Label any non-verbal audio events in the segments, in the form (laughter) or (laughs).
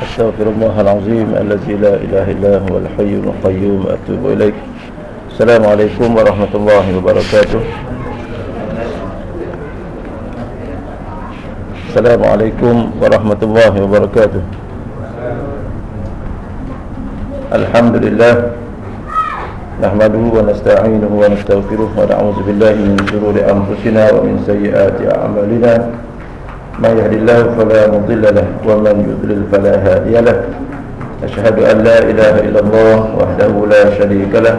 أستغفر الله العظيم الذي لا إله إلا هو الحي القيوم أتوب إليك. السلام عليكم ورحمة الله وبركاته. السلام عليكم ورحمة الله وبركاته. الحمد لله نحمده ونستعينه ونستغفره ونعوذ بالله من شرور أنفسنا ومن سيئات أعمالنا. من يهد الله فلا مضل له ومن يضلل فلا هادي له. أشهد أن لا إله إلا الله وحده لا شريك له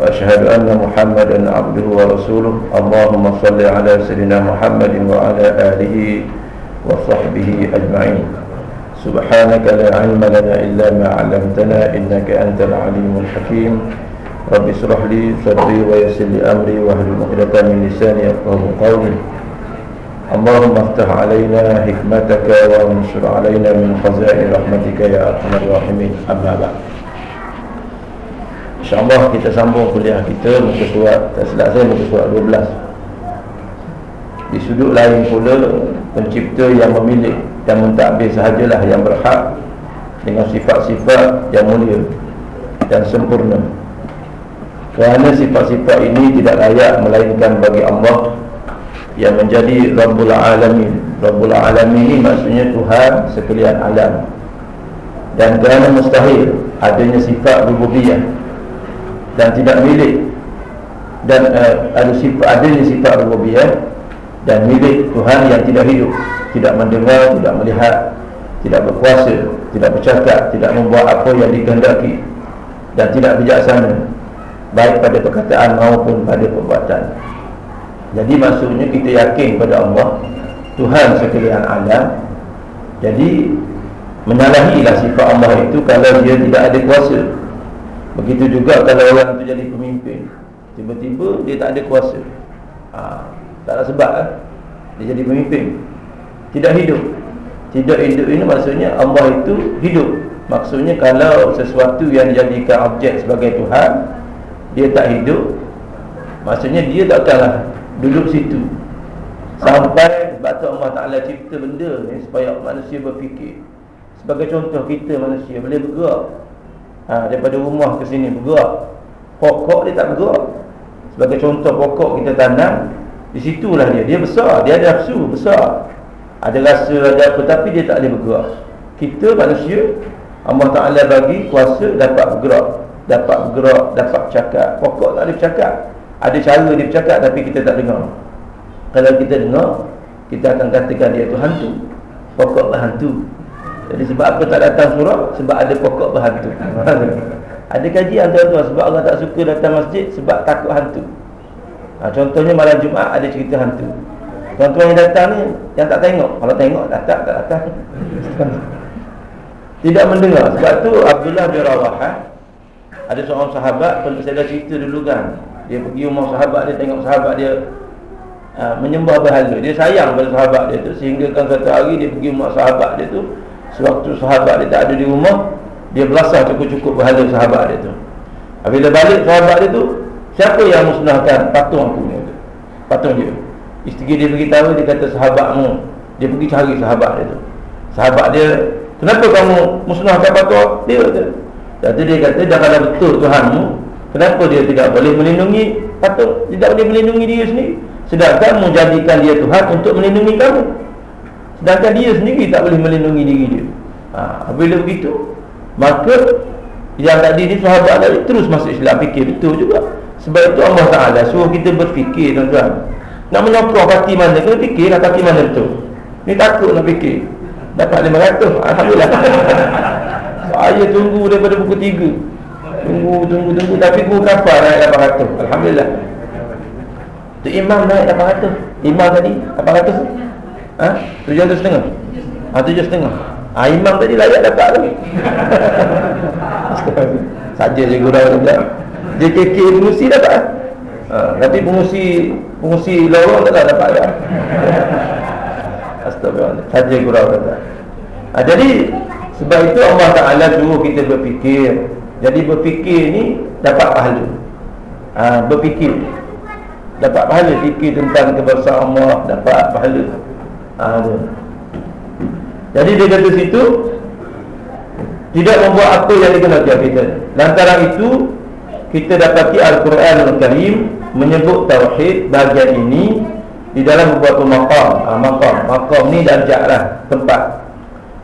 وأشهد أن محمدا عبده ورسوله. اللهم صل على سيدنا محمد وعلى آله وصحبه أجمعين. سبحانك لا علم لنا إلا ما علمتنا إنك أنت العليم الحكيم. رب اشرح لي صدري ويسر لي أمري واهل عقدة من لساني يفقهوا قولي. اللهم افتح علينا حكمتك وانشر علينا من خزائن رحمتك يا ارحم الراحمين اما بعد InsyaAllah kita sambung kuliah kita Muka surat, tak silap saya muka surat 12 Di sudut lain pula Pencipta yang memilih Dan mentadbir sahajalah yang berhak Dengan sifat-sifat yang mulia Dan sempurna Kerana sifat-sifat ini tidak layak Melainkan bagi Allah yang menjadi Rabbul Alamin. Rabbul Alamin ini maksudnya Tuhan sekalian alam. Dan kerana mustahil adanya sifat rububiyah. Dan tidak milik. Dan uh, ada sifat adanya sifat rububiyah. Dan milik Tuhan yang tidak hidup. Tidak mendengar, tidak melihat tidak berkuasa, tidak bercakap tidak membuat apa yang dikehendaki. Dan tidak bijaksana. Baik pada perkataan maupun pada perbuatan jadi maksudnya kita yakin pada Allah Tuhan sekalian alam. Jadi Menyalahilah sifat Allah itu Kalau dia tidak ada kuasa. Begitu juga kalau orang itu jadi pemimpin Tiba-tiba dia tak ada kuasa. Ha, Tak ada sebab kan Dia jadi pemimpin. Tidak hidup. Tidak hidup ini maksudnya Allah itu hidup. Maksudnya kalau sesuatu yang dijadikan objek sebagai Tuhan Dia tak hidup Maksudnya dia takkanlah duduk situ. Sampai sebab tu Allah Taala cipta benda ni supaya manusia berfikir. Sebagai contoh kita manusia boleh bergerak. Ha, daripada rumah ke sini bergerak. Pokok dia tak bergerak. Sebagai contoh pokok kita tanam di situlah dia. Dia besar dia ada nafsu besar. Ada rasa ada apa tapi dia tak boleh bergerak. Kita manusia Allah Taala bagi kuasa dapat bergerak. Dapat bergerak dapat cakap pokok tak boleh bercakap ada cara dia bercakap tapi kita tak dengar. Kalau kita dengar Kita akan katakan dia tu hantu. Pokok berhantu Jadi sebab apa tak datang surah? Sebab ada pokok berhantu (laughs) Ada kajian tuan-tuan Sebab Allah tak suka datang masjid Sebab takut hantu. Ha, Contohnya malam Jumaat ada cerita hantu. Tuan-tuan yang datang ni Yang tak tengok. Kalau tengok datang tak datang. (laughs) Tidak mendengar. Sebab tu Abdullah bin Rawahah Ada seorang sahabat Saya dah cerita dulu kan dia pergi rumah sahabat dia tengok sahabat dia uh, menyembah berhala. Dia sayang pada sahabat dia tu sehingga kan satu hari dia pergi rumah sahabat dia tu sewaktu sahabat dia tak ada di rumah dia belasah cukup-cukup berhala sahabat dia tu. Bila balik sahabat dia tu siapa yang musnahkan patung aku ni tu? Patung dia. Isteri dia beritahu dia kata sahabatmu dia pergi cari sahabat dia tu. Sahabat dia kenapa kamu musnahkan patung dia tu? Jadi dia kata dah kalau betul Tuhanmu Kenapa dia tidak boleh melindungi? Patut tidak boleh melindungi dia sendiri. Sedangkan menjadikan dia Tuhan untuk melindungi kamu. Sedangkan dia sendiri tak boleh melindungi diri dia. Ha, Bila begitu Maka Yang tadi ni sahabat tadi terus masuk Islam. Fikir betul juga. Sebab itu Allah Ta'ala suruh kita berfikir tuan-tuan. Nak menyokong kaki mana Kena fikir lah kaki mana betul. Ni takut nak fikir. Dapat 500 Alhamdulillah. (laughs) Saya tunggu daripada buku 3 Tunggu, tunggu, tunggu. Tapi guru kafar naik 800 Alhamdulillah. Tu imam naik 800 Imam tadi 800 Ha? 700 setengah? Ha, 700 setengah. Ha, imam tadi layak dapat tu. (laughs) Saja je gurau juga JKK pengusi dapat. Ha, Tapi pengusi Pengusi lorong tak dapat tak (laughs) Astagfirullah. Saja gurau dapat. Ha, Jadi Sebab itu Allah Ta'ala suruh kita berfikir jadi berfikir ni dapat pahala. Ha, Berfikir. Dapat pahala fikir tentang kebesaran Allah Dapat pahala. Ha, Jadi dia kata situ tidak membuat apa yang dikenal kita. Lantaran itu kita dapati Al-Quran Al-Karim menyebut Tauhid bahagian ini di dalam beberapa makam ha, makam, makam ni darjah lah tempat.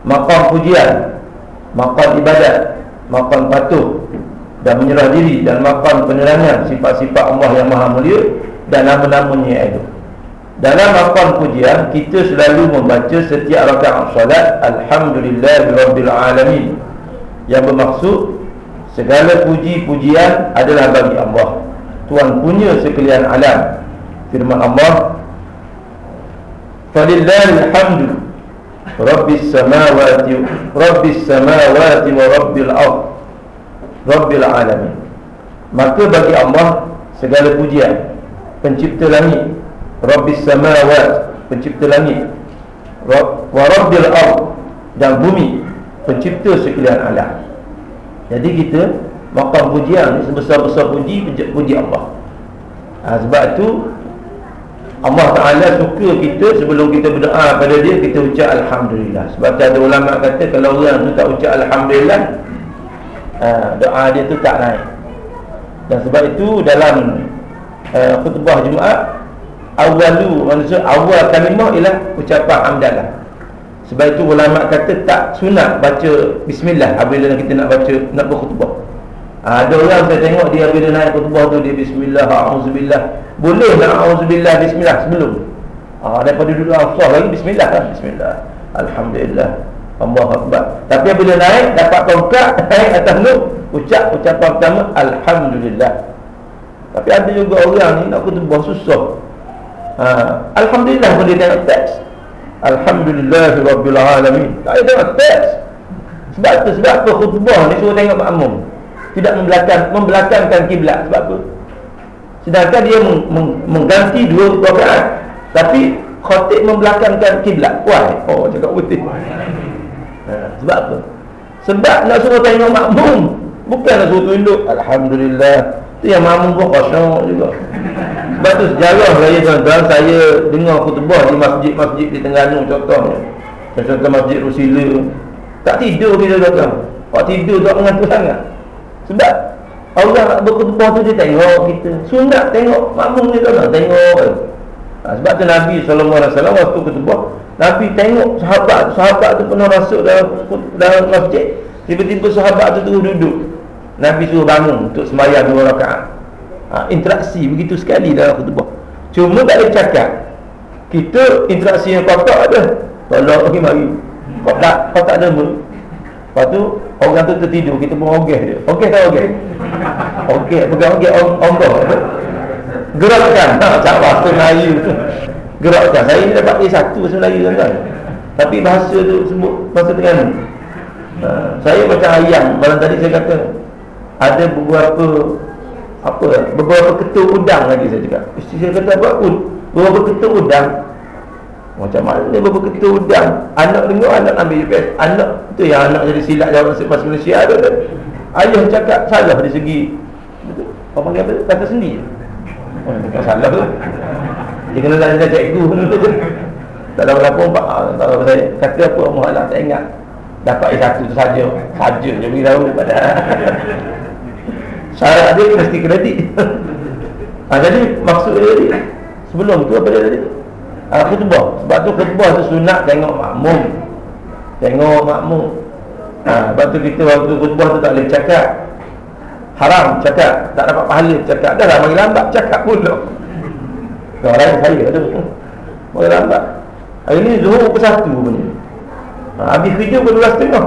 Makam pujian. Makam ibadat makam patuh dan menyerah diri dan makam penerangan sifat-sifat Allah yang maha mulia dan nama-namanya itu dalam makam pujian kita selalu membaca setiap rakaat salat Alhamdulillah Rabbil Alamin. Yang bermaksud Segala puji-pujian adalah bagi Allah. Tuhan punya sekalian alam. Firman Allah Falillahi alhamdu Rabbis samawati Rabbis samawati wa rabbil ard Rabbil alamin. Maka bagi Allah Segala pujian. Pencipta langit Rabbis samawati Pencipta langit. Wa rabbil ard Dan bumi Pencipta sekalian alam. Jadi kita Makam pujian Sebesar-besar puji Puji Allah. Ha, Sebab itu Allah Ta'ala suka kita Sebelum kita berdoa pada dia Kita ucap Alhamdulillah. Sebab ada ulama kata Kalau orang tu tak ucap Alhamdulillah ha, Doa dia tu tak naik. Dan sebab itu Dalam uh, khutbah Jumaat Awalu Maksud awal kalimah ialah Ucapan hamdalah. Sebab itu ulama kata tak sunat baca bismillah apabila kita nak baca nak berkhutbah. Ha, ada orang saya tengok dia bila naik khutbah tu dia bismillah auzubillah. Boleh nak auzubillah bismillah sebelum. Ha, daripada dulu afsah lagi bismillah kan bismillah. Alhamdulillah. Allahu akbar. Tapi bila naik dapat tongkat (laughs) naik atas tu ucap ucapan pertama alhamdulillah. Tapi ada juga orang ni nak khutbah susah. Ha, alhamdulillah boleh tengok teks. Alhamdulillah Rabbil Alamin Tak ada teks Sebab tu sebab apa khutbah ni suruh tengok makmum Tidak membelakang, membelakangkan kiblat. Sebab apa? Sedangkan dia meng, meng, mengganti dua rakaat Tapi khotib membelakangkan kiblat. Why? Oh cakap betul ha, Sebab apa? Sebab nak suruh tengok makmum Bukan nak suruh tunduk. Alhamdulillah. Itu yang makmum pun kosong juga. Sebab tu sejarah saya tuan-tuan. Saya dengar khutbah di masjid-masjid di Tengganu contohnya. Contoh masjid Rusila Tak tidur kita kata Kalau tidur tak mengantuk sangat Sebab Allah nak berkhutbah tu dia tengok kita. Sunat tengok makmum ni tuan Tengok ha, Sebab tu Nabi SAW waktu khutbah Nabi tengok sahabat Sahabat tu pernah masuk dalam, dalam masjid Tiba-tiba sahabat tu terus duduk. Nabi suruh bangun untuk sembahyang dua rakaat. Ha, interaksi begitu sekali dalam khutbah cuma tak ada cakap. Kita interaksi yang kotak ada. Tolong pergi mari. Kau tak kau tak ada lepas tu orang tu tertidur kita pun ogeh dia. Ogeh tak ogeh? Ogeh pegang ogeh onggoh gerakkan. Ha, tak bahasa Melayu gerakkan. Saya ni dapat A1 bahasa Melayu kan tapi bahasa tu sebut bahasa Terengganu. Ha, saya macam ayam. Malam tadi saya kata ada beberapa apa beberapa ketul udang lagi saya cakap. Isteri saya kata apa? Beberapa ketul udang macam mana ketul udang? Anak dengar anak ambil UPS anak tu yang anak jadi silap jawab nasib pas Malaysia ada kan. Ayah cakap salah dari segi. Betul? Apa panggil apa? Kata sendiri oh bukan salah tu. Dia kena tanya cikgu. Tak tahu apa pak. Tak tahu saya kata apa Allah tak ingat. Dapat satu tu saja. Saja je beritahu pada syarat dia mesti kredit. Ha, (laughs) jadi maksud dia sebelum tu apa dia tadi ha, khutbah. Sebab tu khutbah tu sunat tengok makmum. Tengok makmum. Ha, sebab tu kita waktu khutbah tu tak boleh cakap. Haram cakap. Tak dapat pahala cakap. Dah lah lambat cakap pula. Orang lain saya tu. Bagi lambat. Hari ni zuhur pukul satu punya. Ha, habis kerja pukul 12 tengah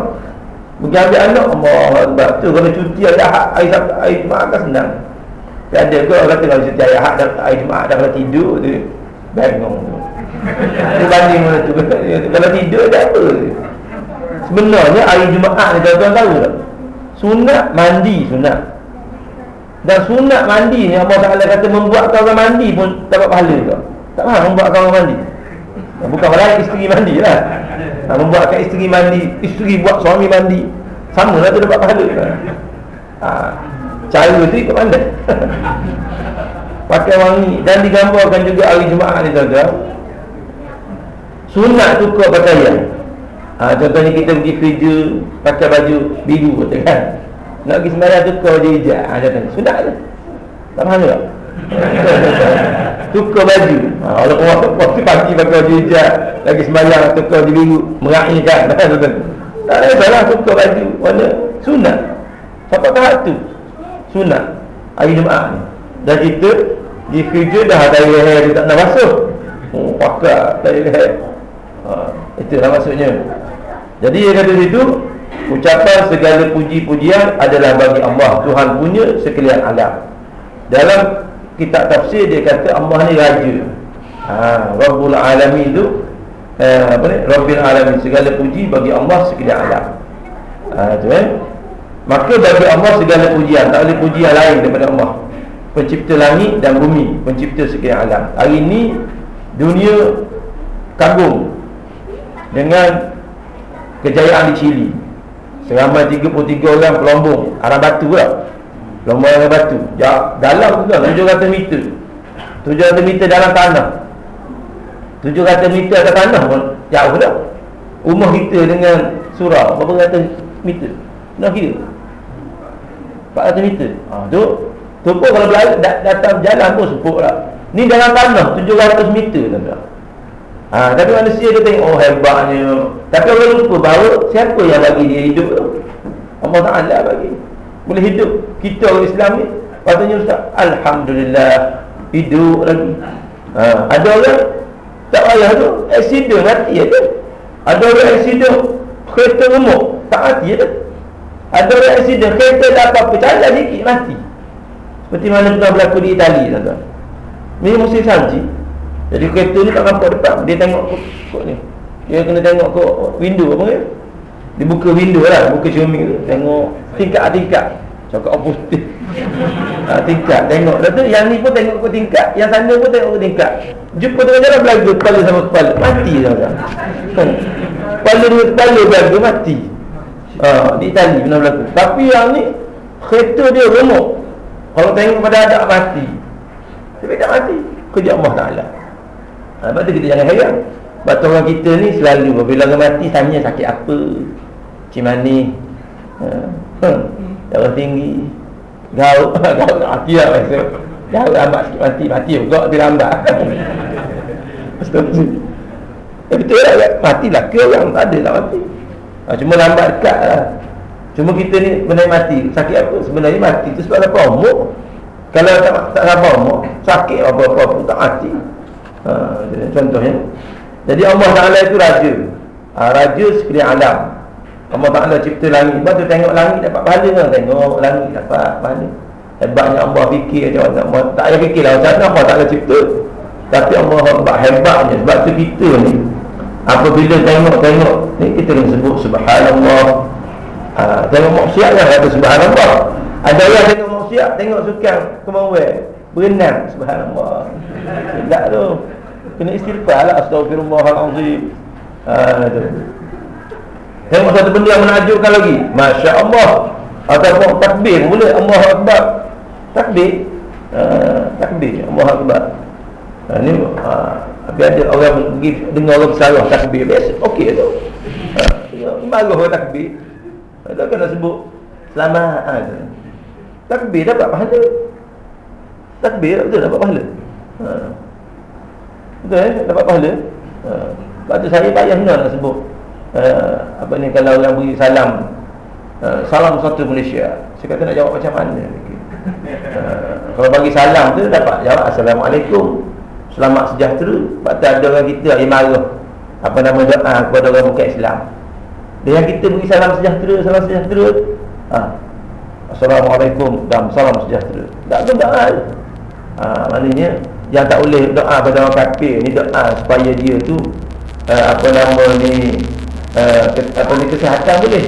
Pergi ambil anak Allah Sebab tu kalau cuti hari Ahad Hari Sabtu Hari Jumaat kan senang. Tapi ada ke orang kata kalau cuti hari Ahad Hari Jumaat dah kalau tidur tu. Bengong tu Itu banding mana tu. Kalau tidur dia apa? Sebenarnya hari Jumaat ni tuan-tuan tahu tak? Sunat mandi sunat. Dan sunat mandi ni Allah Ta'ala kata membuatkan orang mandi pun dapat pahala tu Tak faham membuatkan orang mandi. Bukan malah isteri mandi lah. Ha, Membuatkan isteri mandi Isteri buat suami mandi. Sama lah tu dapat pahala. Ha, Cara tu ikut pandai. (laughs) Pakai wangi. Dan digambarkan juga hari Jumaat ni tuan-tuan Sunat tukar pakaian. Ha, Contohnya kita pergi kerja Pakai baju biru kata kan? Nak pergi sembahyang tukar baju hijab. Ha, contohnya. Sudah ke? Tak faham tak? (laughs) tukar baju. Ha, orang waktu pagi pakai baju hijab Lagi sembahyang tukar baju biru Meraihkan (laughs) Tak ada salah tukar baju. Mana? Sunat. Siapa tahap tu? Sunat. Hari Jumaat ni. Dan kita Di kerja dah ada Dia tak nak masuk Oh, pakar dari leher ha, Itulah maksudnya. Jadi dia kata situ Ucapan segala puji-pujian adalah bagi Allah. Tuhan punya sekalian alam. Dalam kitab tafsir dia kata Allah ni raja. Ha, Rabbul Alamin tu eh, apa ni? Rabbil Alamin. Segala puji bagi Allah sekalian alam. Ha, tu, eh? Maka bagi Allah segala pujian. Tak boleh puji yang lain daripada Allah. Pencipta langit dan bumi Pencipta sekalian alam. Hari ini dunia kagum dengan kejayaan di Chile seramai 33 orang pelombong arah batu lah. Pelombong arah batu. Dalam tu 700 meter. 700 meter dalam tanah. 700 meter atas tanah pun jauh dah. Rumah kita dengan surau berapa ratus meter? Nak kira. 400 meter. Ha, tu tu pun kalau datang jalan pun sepuk lah Ni dalam tanah 700 meter tuan-tuan. Ha, tapi manusia dia tengok oh hebatnya. Tapi orang lupa bahawa siapa yang bagi dia hidup? Allah Taala bagi. Boleh hidup. Kita orang Islam ni patutnya ustaz alhamdulillah hidup lagi. Ha, ada orang tak payah tu accident mati aja. Ada orang accident kereta remuk tak mati aja. Ada orang accident kereta apa-apa jalan sikit mati. Seperti mana pernah berlaku di Itali tuan-tuan. Ni musim salji Jadi kereta ni tak nampak depan Dia tengok kok ni. Dia kena tengok kok window apa ya Dia buka window lah Buka cermin tu. Tengok tingkat-tingkat Cakap apa putih (laughs) ha, Tingkat Tengok. Lepas tu yang ni pun tengok ke tingkat Yang sana pun tengok ke tingkat. Jumpa tengah jalan belaga Kepala sama kepala. Mati lah kan? Kepala dengan kepala belaga Mati. Ha, Di Itali pernah berlaku. Tapi yang ni Kereta dia remuk. Kalau tengok pada adak mati. Tapi tak mati. Kerja Allah Ta'ala ha, Lepas tu kita jangan heran Sebab tu orang kita ni selalu Bila orang mati tanya sakit apa? Macam mana ha. Hmm. Darah tinggi. Gaut. (laughs) Gaut tak mati lah rasa Gaut lambat sikit mati Mati juga Tapi lambat. (laughs) Eh betul lah Mati lah ke orang? Tak ada tak mati. Ha, Cuma lambat dekat lah. Cuma kita ni Benda mati. Sakit apa? Sebenarnya mati Itu sebab apa Umur kalau tak, tak sabar umur Sakit apa-apa pun tak mati ha, Contohnya Jadi Allah Ta'ala itu raja. Ha, Raja sekalian alam. Allah Ta'ala cipta langit. Sebab tu tengok langit dapat pahala. Kan Tengok langit dapat pahala. Hebatnya Allah fikir macam mana Tak payah fikir lah Macam mana Allah Ta'ala cipta? Tapi Allah hebat hebatnya. Sebab tu kita ni Apabila tengok-tengok Ni kita ni sebut Subhanallah. Ha, Tengok maksiat lah Kata Subhanallah. Ada yang tengok siap tengok sukan kemauan berenang subhanallah. Tidak tu. Kena istighfar lah astagfirullahalazim ha tu. Tengok satu benda yang menakjubkan lagi. masya-Allah. Ataupun takbir boleh Allahu akbar. Takbir. Ha, takbir Allahu akbar. Ha, ni ha, tapi ada orang pergi dengar orang salah takbir biasa okey tu. Ha, marah orang takbir. Tak kena sebut selamat ha, Takbir dapat pahala Takbir betul dapat pahala ha. Betul eh dapat pahala ha. Tu saya payah nak sebut ha. Apa ni kalau orang beri salam ha. Salam satu Malaysia Saya kata nak jawab macam mana ha. Kalau bagi salam tu dapat jawab Assalamualaikum Selamat sejahtera tu ada orang kita yang marah Apa nama doa kepada orang bukan Islam Dan yang kita beri salam sejahtera Salam sejahtera ha. Assalamualaikum dan salam sejahtera Tak ada doa ha, Maknanya Yang tak boleh doa pada orang kafir Ni doa supaya dia tu uh, Apa nama ni uh, Apa ni kesihatan boleh.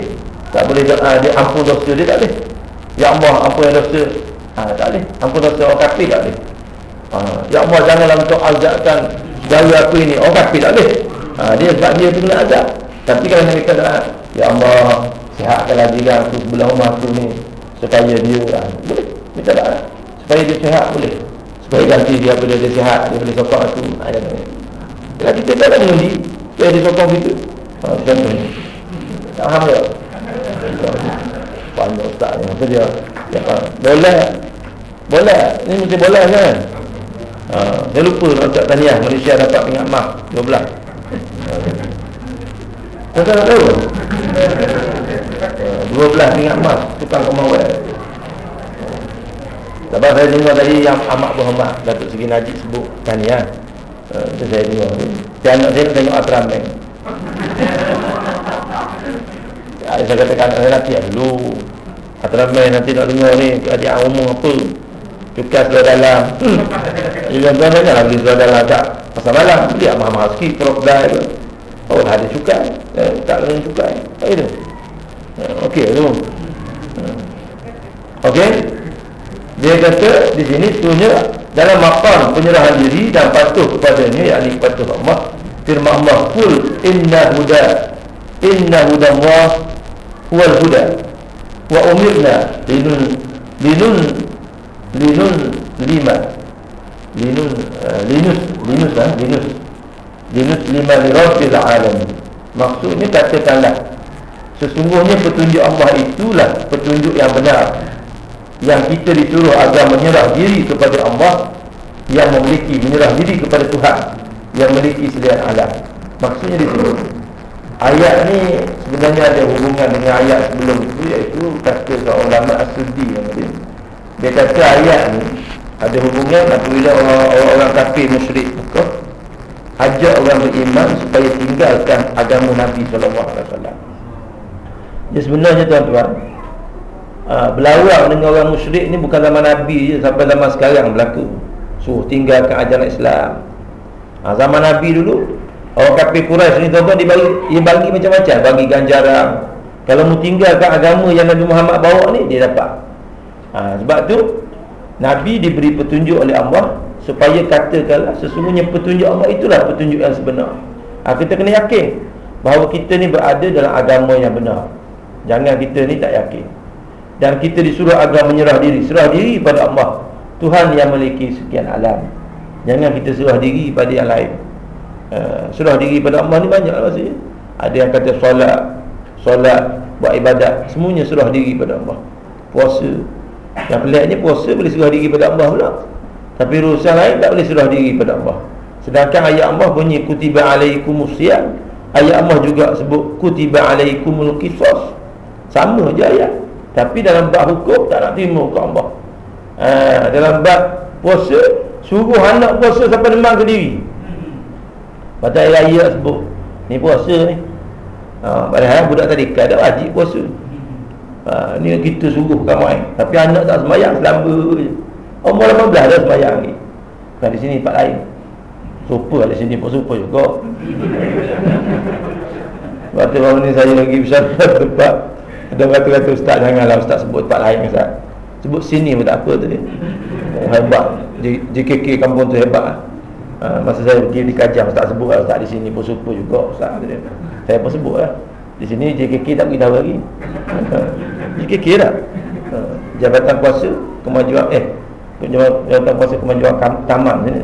Tak boleh doa dia ampun dosa dia tak boleh. Ya Allah ampun dosa. Ha, Tak boleh. Ampun dosa orang kafir tak boleh. Ha, Ya Allah janganlah untuk azabkan Gaya aku ini. Orang kafir tak boleh. Ha, Dia sebab dia tu kena azab. Tapi kalau mereka doa Ya Allah Sihatkanlah diri aku sebelah rumah aku ni supaya dia ah, boleh. Minta doa supaya dia sihat boleh supaya ganti dia bila dia sihat dia boleh sokong aku ah, ni kita tak ada mengundi dia sokong kita ha, contohnya Tak faham ke? Banyak ustaz ni Apa dia? Ya, boleh Boleh Ini mesti boleh kan? Ha, saya lupa nak ucap tahniah Malaysia dapat pingat mak 12 Kau tak tahu? Ha, 12 pingat mak Tukang Commonwealth sebab saya dengar tadi yang amat berhormat Datuk Segi Najib sebut tahniah uh, Itu saya dengar Si anak saya nak tengok Ultraman (laughs) Saya katakan saya nanti dulu. Ultraman nanti nak dengar ni Adik ngomong apa? Cukai seluar dalam. (laughs) Dia bilang tuan banyak lah beli seluar dalam tak. Pasal malam lah mahal-mahal sikit Crop dye tu. Oh ada cukai. Eh, Tak kena cukai. Tak itu eh, Okey tu eh. Okey Dia kata di sini sebenarnya dalam makam penyerahan diri dan patuh kepadanya yakni patuh Allah firman Allah kul inna huda inna huda Allah huwal huda wa umirna linun linun linun lima linun uh, linus linus lah linus linus lima li rabbil alamin. Maksudnya katakanlah sesungguhnya petunjuk Allah itulah petunjuk yang benar yang kita disuruh agar menyerah diri kepada Allah yang memiliki menyerah diri kepada Tuhan yang memiliki selian alam maksudnya di sini ayat ni sebenarnya ada hubungan dengan ayat sebelum itu iaitu kata seorang ulama as-sudi yang dia, dia kata ayat ni ada hubungan apabila orang-orang kafir musyrik Mekah ajak orang beriman supaya tinggalkan agama Nabi sallallahu alaihi wasallam. Jadi sebenarnya tuan-tuan, ha, berlawak dengan orang musyrik ni bukan zaman Nabi je sampai zaman sekarang berlaku. Suruh tinggalkan ajaran Islam. Ha, zaman Nabi dulu orang kafir Quraisy ni tuan-tuan dia dia bagi macam-macam. Bagi ganjaran. Kalau mu tinggalkan agama yang Nabi Muhammad bawa ni dia dapat. Ha, sebab tu Nabi diberi petunjuk oleh Allah supaya katakanlah sesungguhnya petunjuk Allah itulah petunjuk yang sebenar. Ha, kita kena yakin bahawa kita ni berada dalam agama yang benar. Jangan kita ni tak yakin dan kita disuruh agar menyerah diri. Serah diri pada Allah. Tuhan yang memiliki sekian alam. Jangan kita serah diri pada yang lain. Uh, serah diri pada Allah ni banyak lah maksudnya. Ada yang kata solat solat buat ibadat. Semuanya serah diri pada Allah. Puasa. Yang peliknya puasa boleh serah diri pada Allah pula. Tapi urusan lain tak boleh serah diri pada Allah. Sedangkan ayat Allah bunyi kutiba alaikumus siyam. Ayat Allah juga sebut kutiba alaikumul qisas. Sama je ayat tapi dalam bab hukum tak nak terima hukum Allah ha, Dalam bab puasa Suruh anak puasa sampai demam ke diri Pada raya sebut Ni puasa ni. Ha, Padahal budak tadi ada wajib puasa. Ha, Ni kita suruh kamai Tapi anak tak semayang selamba je. Umur 18 dah semayang ni. Bukan di sini tempat lain. Super di sini pun super juga. (laughs) Waktu baru ni saya lagi besar (laughs) tempat ada kata-kata ustaz janganlah ustaz sebut tempat lain ustaz. Sebut sini pun tak apa tadi. Hebat. JKK kampung tu hebat. Ha, masa saya pergi di Kajang ustaz sebut lah ustaz di sini pun super juga ustaz tadi. Saya pun sebut lah. Di sini JKK tak beritahu lagi. JKK dah. Ha, Jabatan Kuasa Kemajuan eh Jabatan Kuasa Kemajuan Taman sini.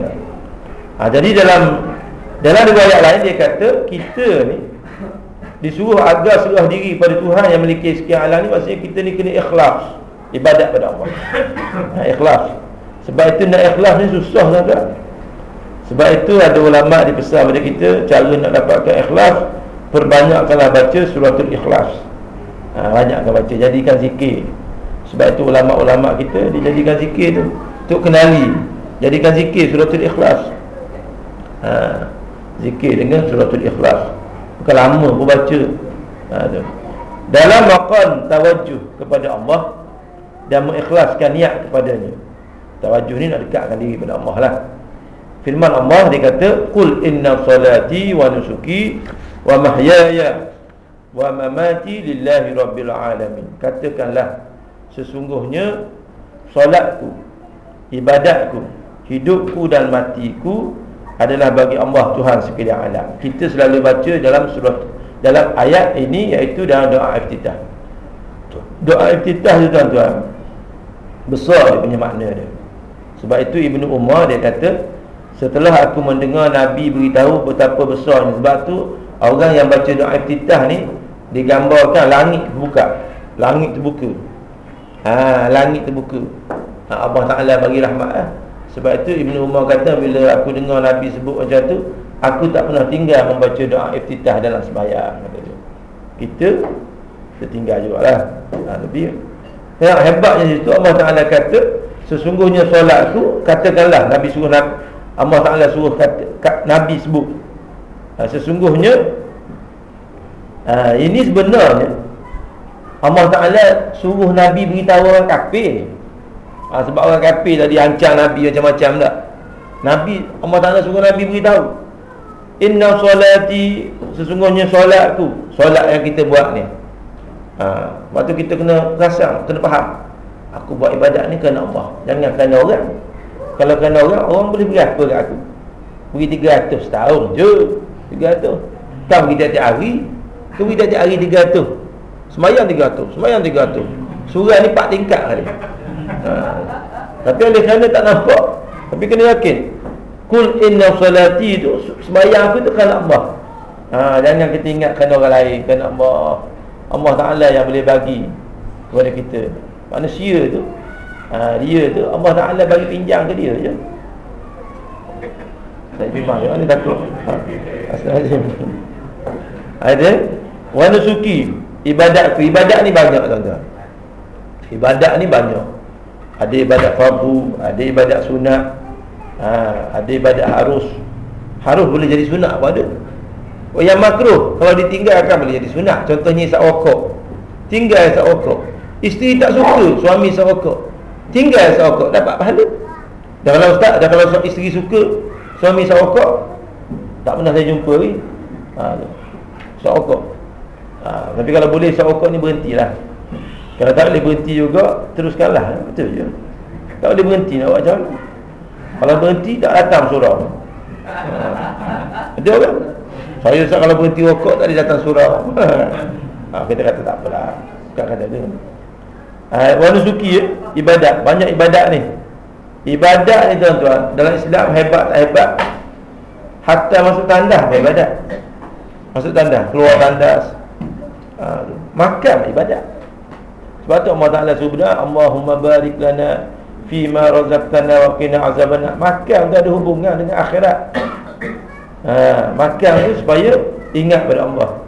Ha, jadi dalam dalam riwayat lain dia kata kita ni disuruh agar serah diri pada Tuhan yang memiliki sekian alam ni maksudnya kita ni kena ikhlas. Ibadat pada Allah. Ha, ikhlas. Sebab itu nak ikhlas ni susah sangat. Sebab itu ada ulama di pesan pada kita cara nak dapatkan ikhlas perbanyakkanlah baca suratul ikhlas. Ha, banyakkan baca jadikan zikir. Sebab itu ulama-ulama kita dijadikan zikir tu untuk kenali. Jadikan zikir suratul ikhlas. Ha, zikir dengan suratul ikhlas Bukan lama pun baca. Ha, tu. Dalam maqam tawajuh kepada Allah Dan mengikhlaskan niat kepadanya Tawajuh ni nak dekatkan diri kepada Allah lah. Firman Allah dia kata Qul inna salati wa nusuki Wa mahyaya Wa mamati lillahi rabbil alamin. Katakanlah Sesungguhnya Salatku Ibadatku Hidupku dan matiku adalah bagi Allah Tuhan sekalian alam. Kita selalu baca dalam surah dalam ayat ini iaitu dalam doa iftitah. Doa iftitah tu tuan-tuan besar dia punya makna dia. Sebab itu Ibnu Umar dia kata setelah aku mendengar Nabi beritahu betapa besarnya sebab tu orang yang baca doa iftitah ni digambarkan langit terbuka langit terbuka ha, langit terbuka ha, Allah Ta'ala bagi rahmat lah. Sebab itu Ibn Umar kata bila aku dengar Nabi sebut macam tu aku tak pernah tinggal membaca doa iftitah dalam sembahyang kita kita tinggal juga lah ha, lebih yang hebatnya itu Allah Ta'ala kata sesungguhnya solat tu katakanlah Nabi suruh Nabi Allah Ta'ala suruh kata, Nabi sebut. Ha, sesungguhnya ha, ini sebenarnya Allah Ta'ala suruh Nabi beritahu orang kafir ha, Sebab orang kafir tadi ancang Nabi macam-macam tak? Nabi, Allah Ta'ala suruh Nabi beritahu. Inna solati Sesungguhnya solatku Solat yang kita buat ni. Ha, Waktu kita kena rasa, kena faham. Aku buat ibadat ni kerana Allah. Jangan kerana orang. Kalau kerana orang, orang boleh berapa kat aku? Beri 300 tahun je. 300 Tak pergi tiap-tiap hari. Kau pergi tiap-tiap hari 300 Semayang 300 Semayang 300 Surah ni 4 tingkat kali ha. Tapi oleh kerana tak nampak. Tapi kena yakin. Kul inna salati tu Semayang aku tu kerana Allah. Ha, Jangan kita ingat kerana orang lain Kerana Allah. Allah Ta'ala yang boleh bagi Kepada kita. Manusia tu ha, Dia tu Allah Ta'ala bagi pinjam ke dia je. Saya bimbang Mana takut? Ha? Astagfirullahaladzim Ada? Wanusuki Ibadat Ibadat ni banyak tuan-tuan. Ibadat ni banyak Ada ibadat fardu Ada ibadat sunat ha, Ada ibadat harus. Harus boleh jadi sunat pun ada? Oh, Yang makruh Kalau ditinggalkan boleh jadi sunat. Contohnya isap okok. Tinggal isap okok. Isteri tak suka Suami isap okok. Tinggal isap okok Dapat pahala. Dan kalau ustaz Dan kalau isteri suka Suami isap okok Tak pernah saya jumpa ni ha, okok. Ha, Tapi kalau boleh isap rokok ni berhentilah Kalau tak boleh berhenti juga Teruskanlah. Betul je. Tak boleh berhenti nak buat macam Kalau berhenti tak datang surau. Betul kan Saya rasa kalau berhenti rokok tak ada datang surau. Ha, (laughs) Kita kata tak apalah. Bukan kata dia. Ha, Warna suki ya, Ibadat. Banyak ibadat ni. Ibadat ni tuan-tuan. Dalam Islam hebat tak hebat. Hatta masuk tandas ibadat. Masuk tandas Keluar tandas. Ha, Makan ibadat Sebab tu Allah Ta'ala suruh Allahumma barik lana Fima razaqtana wa qina azabana Makan tu ada hubungan dengan akhirat. Ha, Makan tu supaya Ingat pada Allah.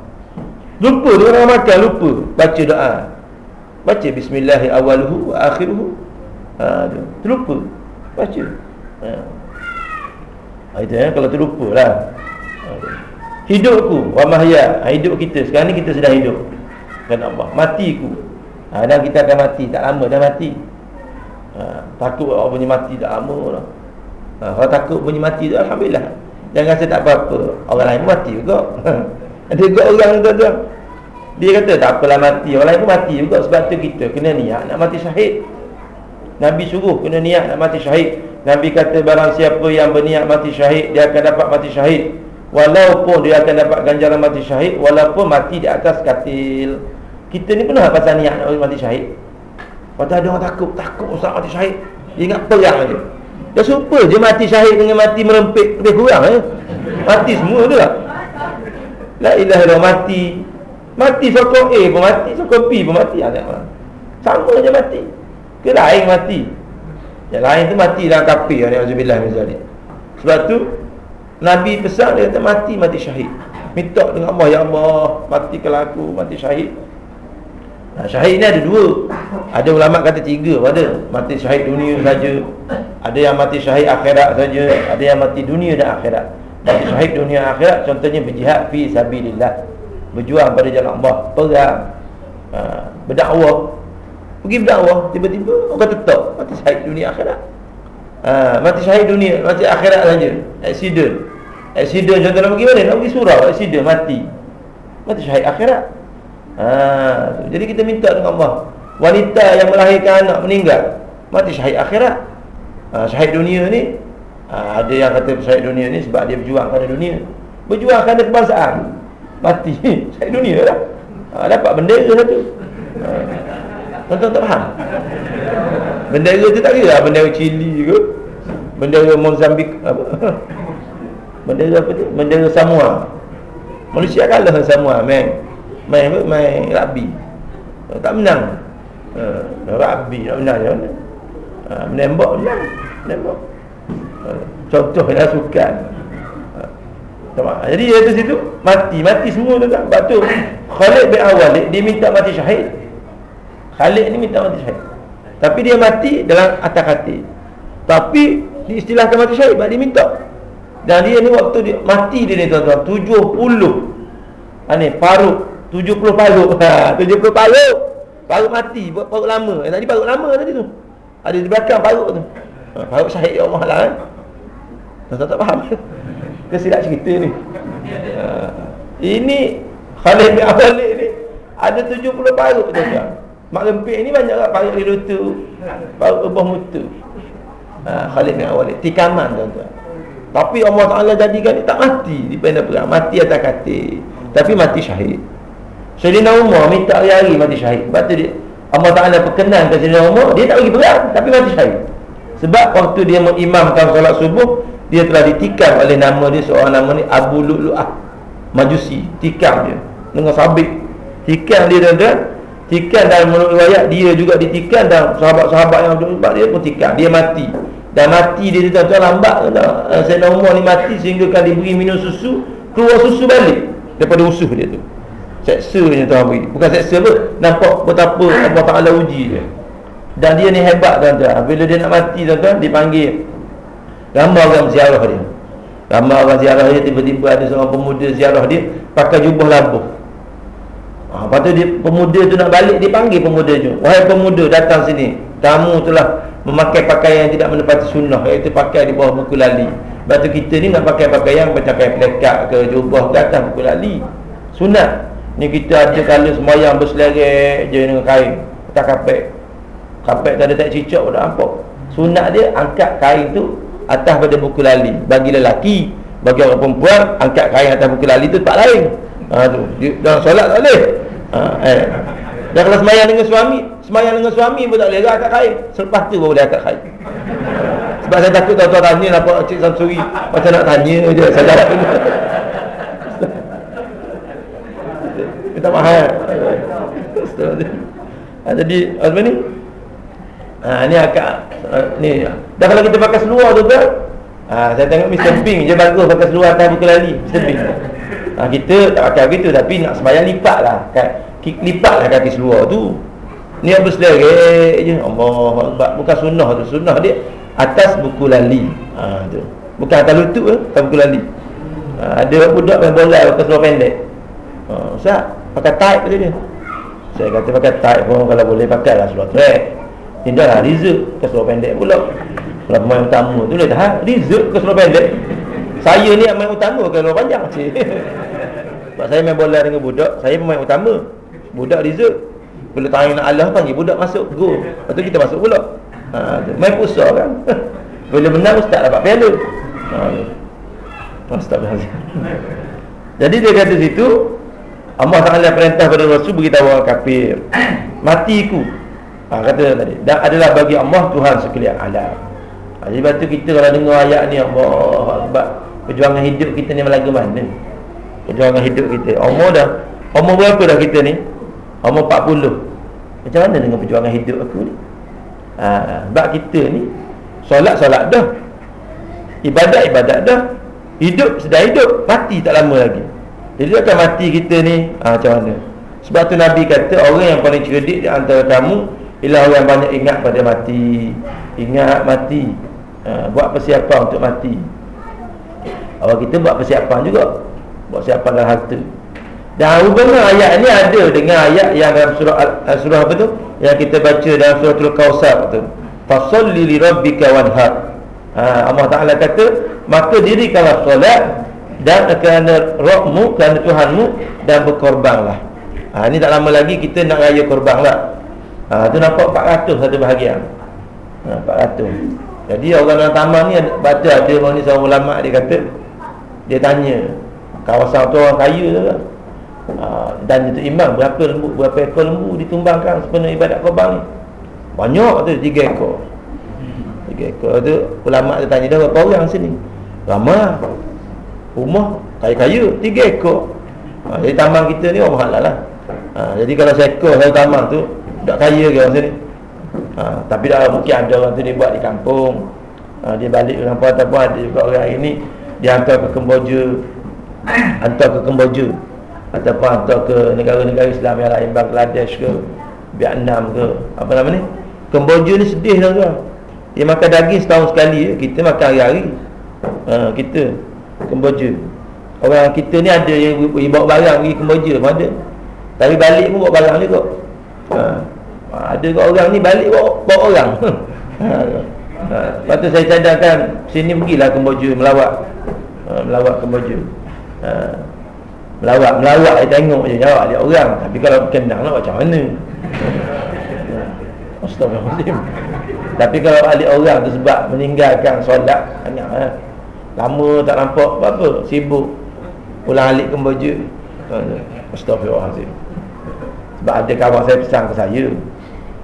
Lupa tu orang makan lupa. Baca doa. Baca bismillahi awaluhu wa akhiruhu. Ha, tu. Terlupa. Baca. Ha. Itu ya, kalau terlupa lah. Hidupku wa mahya, ha, hidup kita. Sekarang ni kita sedang hidup. Kan Allah, matiku. Ha, dan kita akan mati, tak lama dah mati. Ha, takut orang punya mati tak lama lah. Ha, kalau takut punya mati tu alhamdulillah. Jangan rasa tak apa-apa. Orang lain mati juga. (laughs) Ada juga orang tu tu. Dia kata tak apalah mati. Orang lain pun mati juga sebab tu kita kena niat nak mati syahid. Nabi suruh kena niat nak mati syahid. Nabi kata barang siapa yang berniat mati syahid dia akan dapat mati syahid. Walaupun dia akan dapat ganjaran mati syahid Walaupun mati di atas katil Kita ni pernah pasal niat nak mati syahid. Lepas ada orang takut Takut usah mati syahid. Dia ingat perang je Dia super je mati syahid dengan mati merempit Lebih kurang je Mati semua tu lah. La ilaha illallah mati. Mati sokong A pun mati Sokong B pun mati. Sama je mati. Ke lain mati? Yang lain tu mati dalam kapi Sebab tu Nabi pesan dia kata mati mati syahid. Minta dengan Allah ya Allah matikanlah aku mati syahid. Nah, syahid ni ada dua. Ada ulama kata tiga pada mati syahid dunia saja. Ada yang mati syahid akhirat saja, ada yang mati dunia dan akhirat. Mati syahid dunia akhirat contohnya berjihad fi sabilillah. Berjuang pada jalan Allah, perang. Ha, berdakwah. Pergi berdakwah tiba-tiba orang tetap mati syahid dunia akhirat. Ha, mati syahid dunia, mati akhirat saja. Accident. Accident contoh nak pergi mana? Nak pergi surau Accident mati Mati syahid akhirat ha, Jadi kita minta dengan Allah. Wanita yang melahirkan anak meninggal Mati syahid akhirat. Ha, Syahid dunia ni ha, Ada yang kata syahid dunia ni Sebab dia berjuang pada dunia. Berjuang kerana kebangsaan. Mati (laughs) syahid dunia lah. Ha, Dapat bendera satu? Ha, Tuan-tuan tak faham? Bendera tu tak kira Bendera Chili ke? Bendera Mozambik apa? (laughs) Bendera apa tu? Bendera Samoa. Manusia kalah Samoa men. Main apa? Main rugby. Tak menang. Uh, rugby nak menang macam mana uh, menembak menang menembak. Uh, contoh yang sukan. Uh, jadi dari situ mati. Mati semua tu tak sebab tu Khalid bin Awalid dia minta mati syahid. Khalid ni minta mati syahid. Tapi dia mati dalam atas hati. Tapi diistilahkan mati syahid dia minta. Dan dia ni waktu dia mati dia ni tuan-tuan 70 ha, ni paruk 70 paruk (laughs) ha, 70 paruk paruk mati. Buat paruk lama. Eh, tadi paruk lama tadi tu. Ada di belakang paruk tu. Ha, paruk syahid ya Allah lah kan? Tuan-tuan tak faham? (laughs) Ke silap cerita ni. Ha, ini Khalid bin Awalid ni ada 70 paruk tuan-tuan. Mak Lempik ni banyak tak paruk di lutu Paruk ubah mutu. Ha, Khalid bin Awalid Tikaman tuan-tuan. Tapi Allah Ta'ala jadikan dia tak mati. Di benda perang. Mati atas katil. Tapi mati syahid Sayyidina Umar minta hari-hari mati syahid. Sebab tu dia Allah Ta'ala perkenan ke Sayyidina Umar Dia tak pergi perang Tapi mati syahid. Sebab waktu dia mengimamkan solat subuh Dia telah ditikam oleh nama dia Seorang nama ni Abu Lu'lu'ah Majusi. Tikam dia. Dengan sabit. Tikam dia tuan-tuan. Tikam dalam menurut riwayat Dia juga ditikam Dan sahabat-sahabat yang Sebab dia pun tikam. Dia mati. Dan mati dia tuan-tuan lambat ke tak? Uh, Sayyidina Umar ni mati sehingga kan diberi minum susu keluar susu balik daripada usuh dia tu seksa je tuan beri. Bukan seksa apa nampak betapa Allah Ta'ala uji dia. Dan dia ni hebat tuan-tuan. Bila dia nak mati tuan-tuan dipanggil ramai orang ziarah dia. Ramai orang ziarah dia tiba-tiba ada seorang pemuda ziarah dia pakai jubah labuh ha, lepas tu dia, pemuda tu nak balik dia panggil pemuda tu. Wahai pemuda datang sini. Kamu telah memakai pakaian yang tidak menepati sunnah iaitu pakai di bawah buku lali. Sebab tu kita ni nak pakai pakaian macam pakai plekat ke jubah ke atas buku lali. Sunat ni kita ada kalau semayang berselerek je dengan kain. Atas kapek. Kapek tak ada tak cicak dah nampak. Sunat dia angkat kain tu atas pada buku lali. Bagi lelaki bagi orang perempuan angkat kain atas buku lali tu tak lain. Ha, tu. dalam solat tak boleh? Ha, eh. dan kalau semayang dengan suami Semayang dengan suami pun tak boleh. Akak kain. Selepas tu boleh akak kain. Sebab saya takut tuan-tuan tanya Nampak Cik Samsuri Macam nak tanya je. Saya jawab dulu Kita mahal (laughs) ha, Jadi Apa ni? Ha, ni akak ni. Dah kalau kita pakai seluar tu kan ha, saya tengok Mr. Pink (laughs) je bagus pakai seluar atas buku lali Mr. Pink ha, kita tak pakai begitu tapi nak sembahyang lipat lah. Kan? Lipat lah kaki seluar tu. Ni apa selerek je. Allah Bukan sunnah tu. Sunnah dia Atas buku lali. Ha, tu. Bukan atas lutut ke? Atas buku lali. Ha, Ada budak main bola Pakai seluar pendek. Ha, Ustaz Pakai tight kata dia Saya kata pakai tight pun Kalau boleh pakai lah seluar track Ini dah lah Rizal Pakai seluar pendek pula Kalau pemain utama tu boleh tahan Rizal pakai seluar pendek Saya ni yang main utama Pakai seluar panjang (laughs) Sebab saya main bola dengan budak Saya pemain utama Budak Rizal bila tanya nak Allah panggil budak masuk go. Lepas tu kita masuk pula. Ha, main pusat kan. (laughs) Bila menang ustaz dapat piala. Ha. Astagfirullah. (laughs) Jadi dia kata situ Allah Taala perintah pada Rasul beritahu orang kafir, (coughs) matiku. Ha, kata tadi dan adalah bagi Allah Tuhan sekalian alam. Ha, jadi batu kita kalau dengar ayat ni Allah Akbar, perjuangan hidup kita ni lagu mana? Perjuangan hidup kita. Umur dah umur berapa dah kita ni? Umur 40 Macam mana dengan perjuangan hidup aku ni ha, Sebab kita ni Solat-solat dah Ibadat-ibadat dah Hidup sedang hidup Mati tak lama lagi Jadi akan mati kita ni ha, Macam mana Sebab tu Nabi kata Orang yang paling cerdik di antara kamu Ialah orang yang banyak ingat pada mati Ingat mati ha, Buat persiapan untuk mati Orang kita buat persiapan juga Buat persiapan dalam harta dan hubungan ayat ni ada dengan ayat yang dalam surah uh, surah apa tu? Yang kita baca dalam surah Al-Kautsar tu. Fasalli li rabbika wanhar. Ha, Allah Taala kata, maka dirikanlah solat dan kerana Rabbmu, kerana Tuhanmu dan berkorbanlah. Ha, ini tak lama lagi kita nak raya korban lah. Ha, tu nampak 400 satu bahagian. Ha, 400. Jadi orang dalam taman ni baca ada orang ni seorang ulama dia kata dia tanya kawasan tu orang kaya tu kan ha, dan itu imam berapa lembu berapa ekor lembu ditumbangkan sepenuh ibadat korban ni banyak tu tiga ekor tiga ekor tu ulama tu tanya dah berapa orang sini ramai rumah kaya-kaya tiga ekor. Ha, jadi taman kita ni orang halal lah. Ha, Jadi kalau seekor satu tamak tu Tak kaya ke orang sini? Ha, Tapi dah mungkin ada orang tu dia buat di kampung. Ha, Dia balik ke kampung Ataupun ada juga orang ini Dia hantar ke Kemboja. (coughs) Hantar ke Kemboja. Ataupun hantar ke negara-negara Islam yang lain Bangladesh ke Vietnam ke Apa nama ni? Kemboja ni sedih lah tuan. Dia makan daging setahun sekali Kita makan hari-hari. Ha, Kita Kemboja Orang kita ni ada yang bawa barang pergi Kemboja Ada Tapi balik pun bawa barang juga ha. Ada ke orang ni balik bawa, bawa orang (laughs) ha. ha. Lepas tu saya cadangkan Sini pergilah Kemboja melawat ha. Melawat Kemboja ha. Melawat, melawat saya tengok je Jawab dia orang Tapi kalau kenang nak macam mana (laughs) Astagfirullahaladzim Tapi kalau balik orang tu sebab meninggalkan solat Banyak ha. Lama tak nampak apa-apa. Sibuk. Pulang alik Kemboja Astagfirullahaladzim Sebab ada kawan saya pesan ke saya.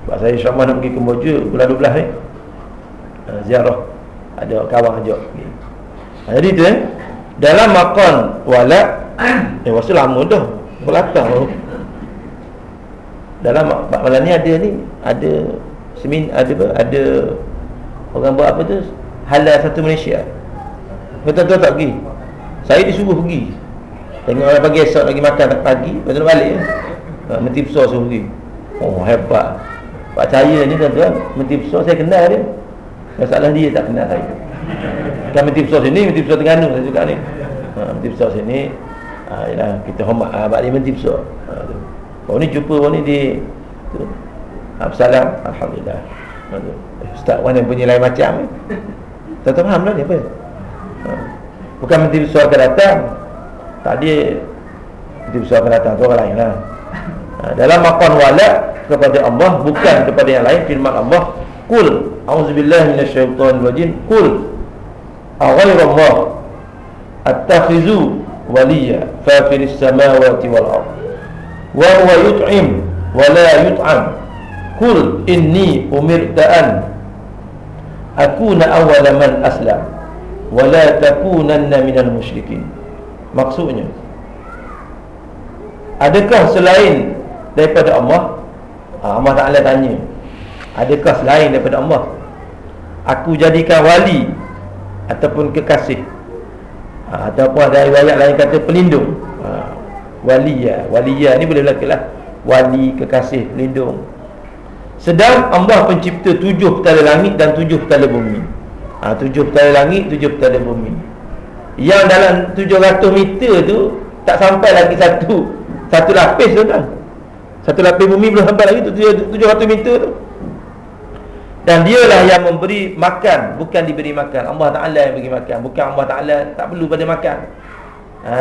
Sebab saya insyaAllah nak pergi Kemboja Bulan 12 ni. Uh, Ziarah. Ada kawan ajak pergi. Jadi tu eh. Dalam makan walak Eh masa lama dah. Belakang tu Dalam malam ni ada ni. Ada Semin ada apa? Ada Orang buat apa tu? Halal satu Malaysia Betul-betul tak pergi? Saya disuruh pergi. Tengok orang pagi esok lagi makan tak pagi Lepas tu balik ha, Menti besar suruh pergi. Oh hebat. Pak Cahaya ni tuan-tuan Menti besar saya kenal dia. Masalah dia tak kenal saya. Kan menti besar sini Menti besar Terengganu saya juga ni. Ha, Menti besar sini ha, yalah, Kita hormat ha, Abang dia menti besar. Ha, Oh ni jumpa orang ni di tu. Alhamdulillah. Ha, tu. Eh, Ustaz mana punya lain macam ni? Tak faham lah ni apa. Bukan menti besar akan datang. Tadi Itu bisa akan datang orang lain lah. Ha, Dalam makan walak Kepada Allah Bukan kepada yang lain Firman Allah Kul A'udzubillah minasyaitanirrajim Kul Aghair Allah Attakhizu Waliya Fafiris samawati wal ard Wa huwa yut'im Wa la yut'am Kul inni umirta'an Akuna awala man aslam Wa la takunanna minal musyrikin. Maksudnya Adakah selain Daripada Allah? Ha, Allah Ta'ala tanya Adakah selain daripada Allah? Aku jadikan wali Ataupun kekasih. Ha, Ataupun ada riwayat lain kata pelindung. Ha, Wali ya Wali ya ni boleh berlaku lah. Wali, kekasih, pelindung. Sedang Allah pencipta tujuh petala langit dan tujuh petala bumi ha, Tujuh petala langit, tujuh petala bumi. Yang dalam 700 meter tu Tak sampai lagi satu Satu lapis tu kan Satu lapis bumi belum sampai lagi tu 700 meter tu. Dan dialah yang memberi makan Bukan diberi makan. Allah Ta'ala yang beri makan Bukan Allah Ta'ala tak perlu pada makan. Ha.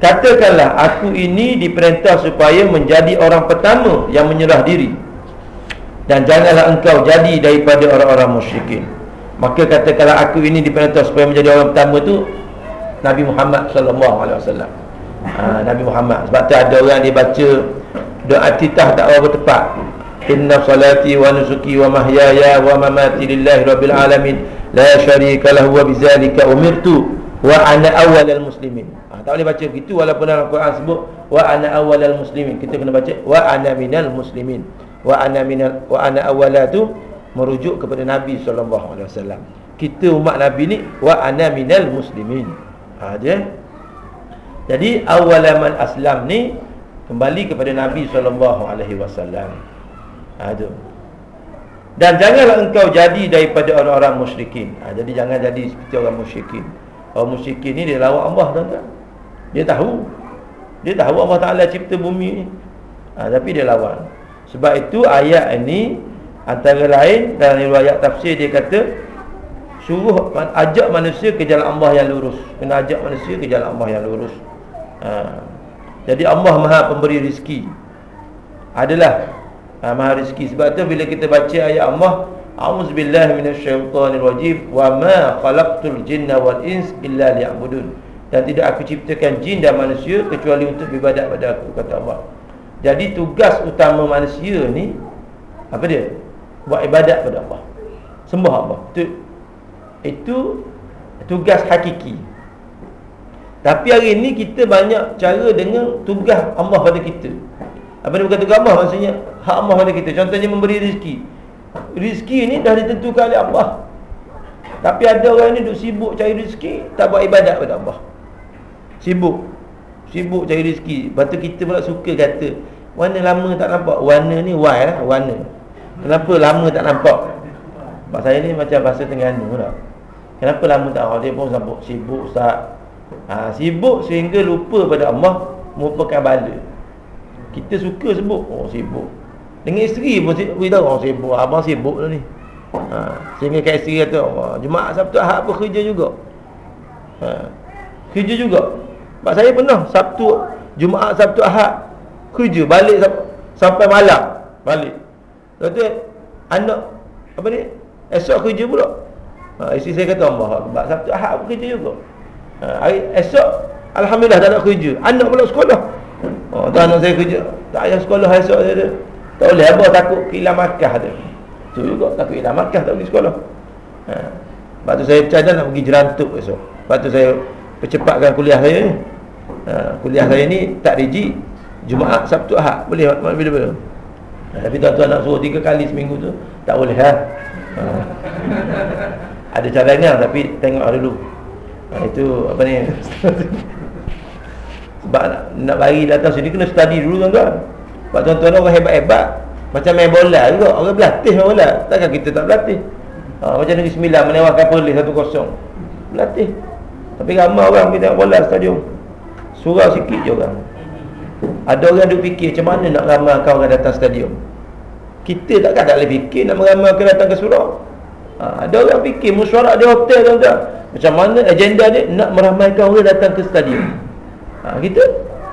Katakanlah Aku ini diperintah supaya menjadi orang pertama Yang menyerah diri Dan janganlah engkau jadi daripada orang-orang musyrikin Maka kata kalau aku ini diperintah supaya menjadi orang pertama tu Nabi Muhammad sallallahu alaihi wasallam. Ha, Nabi Muhammad sebab tu ada orang dia baca doa titah tak berapa tepat. Inna salati wa nusuki wa mahyaya wa mamati lillahi rabbil alamin la syarika lahu wa bidzalika umirtu wa ana awwalul muslimin. Ha, tak boleh baca begitu walaupun dalam Quran sebut wa ana awwalul muslimin. Kita kena baca wa ana minal muslimin. Wa ana minal wa ana awwalatu merujuk kepada Nabi sallallahu alaihi wasallam. Kita umat Nabi ni wa ana minal muslimin. Ha dia. Jadi awalaman aslam ni kembali kepada Nabi sallallahu alaihi wasallam. Ha tu. Dan janganlah engkau jadi daripada orang-orang musyrikin. Ha, jadi jangan jadi seperti orang musyrikin. Orang musyrikin ni dia lawan Allah tuan-tuan. Dia tahu. Dia tahu Allah Taala cipta bumi ni. Ha, tapi dia lawan. Sebab itu ayat ini Antara lain dalam riwayat tafsir dia kata suruh ajak manusia ke jalan Allah yang lurus. Kena ajak manusia ke jalan Allah yang lurus. Ha. Jadi Allah Maha pemberi rezeki. Adalah ha, Maha rezeki. Sebab tu bila kita baca ayat Allah, A'udzubillahi minasyaitonirrajim wa ma khalaqtul jinna wal ins illa liya'budun. Dan tidak aku ciptakan jin dan manusia kecuali untuk beribadat pada aku kata Allah. Jadi tugas utama manusia ni apa dia? buat ibadat pada Allah. Sembah Allah. Itu itu tugas hakiki. Tapi hari ini kita banyak cara dengan tugas Allah pada kita. Apa dia bukan tugas Allah maksudnya? Hak Allah pada kita. Contohnya memberi rezeki. Rezeki ni dah ditentukan oleh Allah. Tapi ada orang ni duduk sibuk cari rezeki Tak buat ibadat pada Allah. Sibuk Sibuk cari rezeki. Lepas tu kita pula suka kata Warna lama tak nampak. Warna ni Y lah Warna. Kenapa lama tak nampak? Bahasa saya ni macam bahasa Tengganu lah Kenapa lama tak nampak? Dia pun sibuk Sibuk Ustaz. Ha, Sibuk sehingga lupa pada Allah Merupakan bala. Kita suka sebut Oh sibuk. Dengan isteri pun beritahu Oh sibuk Abang sibuk lah ni. Ha, Sehingga kat isteri kata oh, Jumaat Sabtu Ahad pun kerja juga. Ha, Kerja juga Sebab saya pernah Sabtu Jumaat Sabtu Ahad Kerja balik Sampai malam Balik. Lepas Anak Apa ni Esok kerja pula. Ha, Isteri saya kata Allah Sebab Sabtu Ahad pun kerja juga. Ha, hari esok alhamdulillah tak nak kerja. Anak pula sekolah. Oh tu anak saya kerja. Tak payah sekolah esok dia tak boleh apa takut hilang makkah tu tu juga takut hilang makkah tak pergi sekolah. Ha lepas tu saya bercadang nak pergi jerantuk esok. Lepas tu saya percepatkan kuliah saya. Ni ha, kuliah saya ni tak riji Jumaat Sabtu Ahad. Boleh bila-bila ha, tapi tuan-tuan nak suruh tiga kali seminggu tu tak boleh ha? ha. ada cadangan tapi tengok dulu. Ha, Itu apa ni? (laughs) Sebab nak, nak bagi datang sini Kena study dulu tuan-tuan. Sebab tuan-tuan orang hebat-hebat Macam main bola juga Orang berlatih main bola. Takkan kita tak berlatih? Ha, Macam Negeri Sembilan Menewahkan Perlis 1-0 Berlatih Tapi ramai orang tengok bola stadium Surau sikit je orang Ada orang duk fikir Macam mana nak ramalkan orang datang stadium Kita takkan tak boleh fikir Nak meramalkan datang ke surau ha, Ada orang fikir Musyarak di hotel tuan-tuan macam mana agenda ni nak meramaikan orang datang ke stadium. Ha kita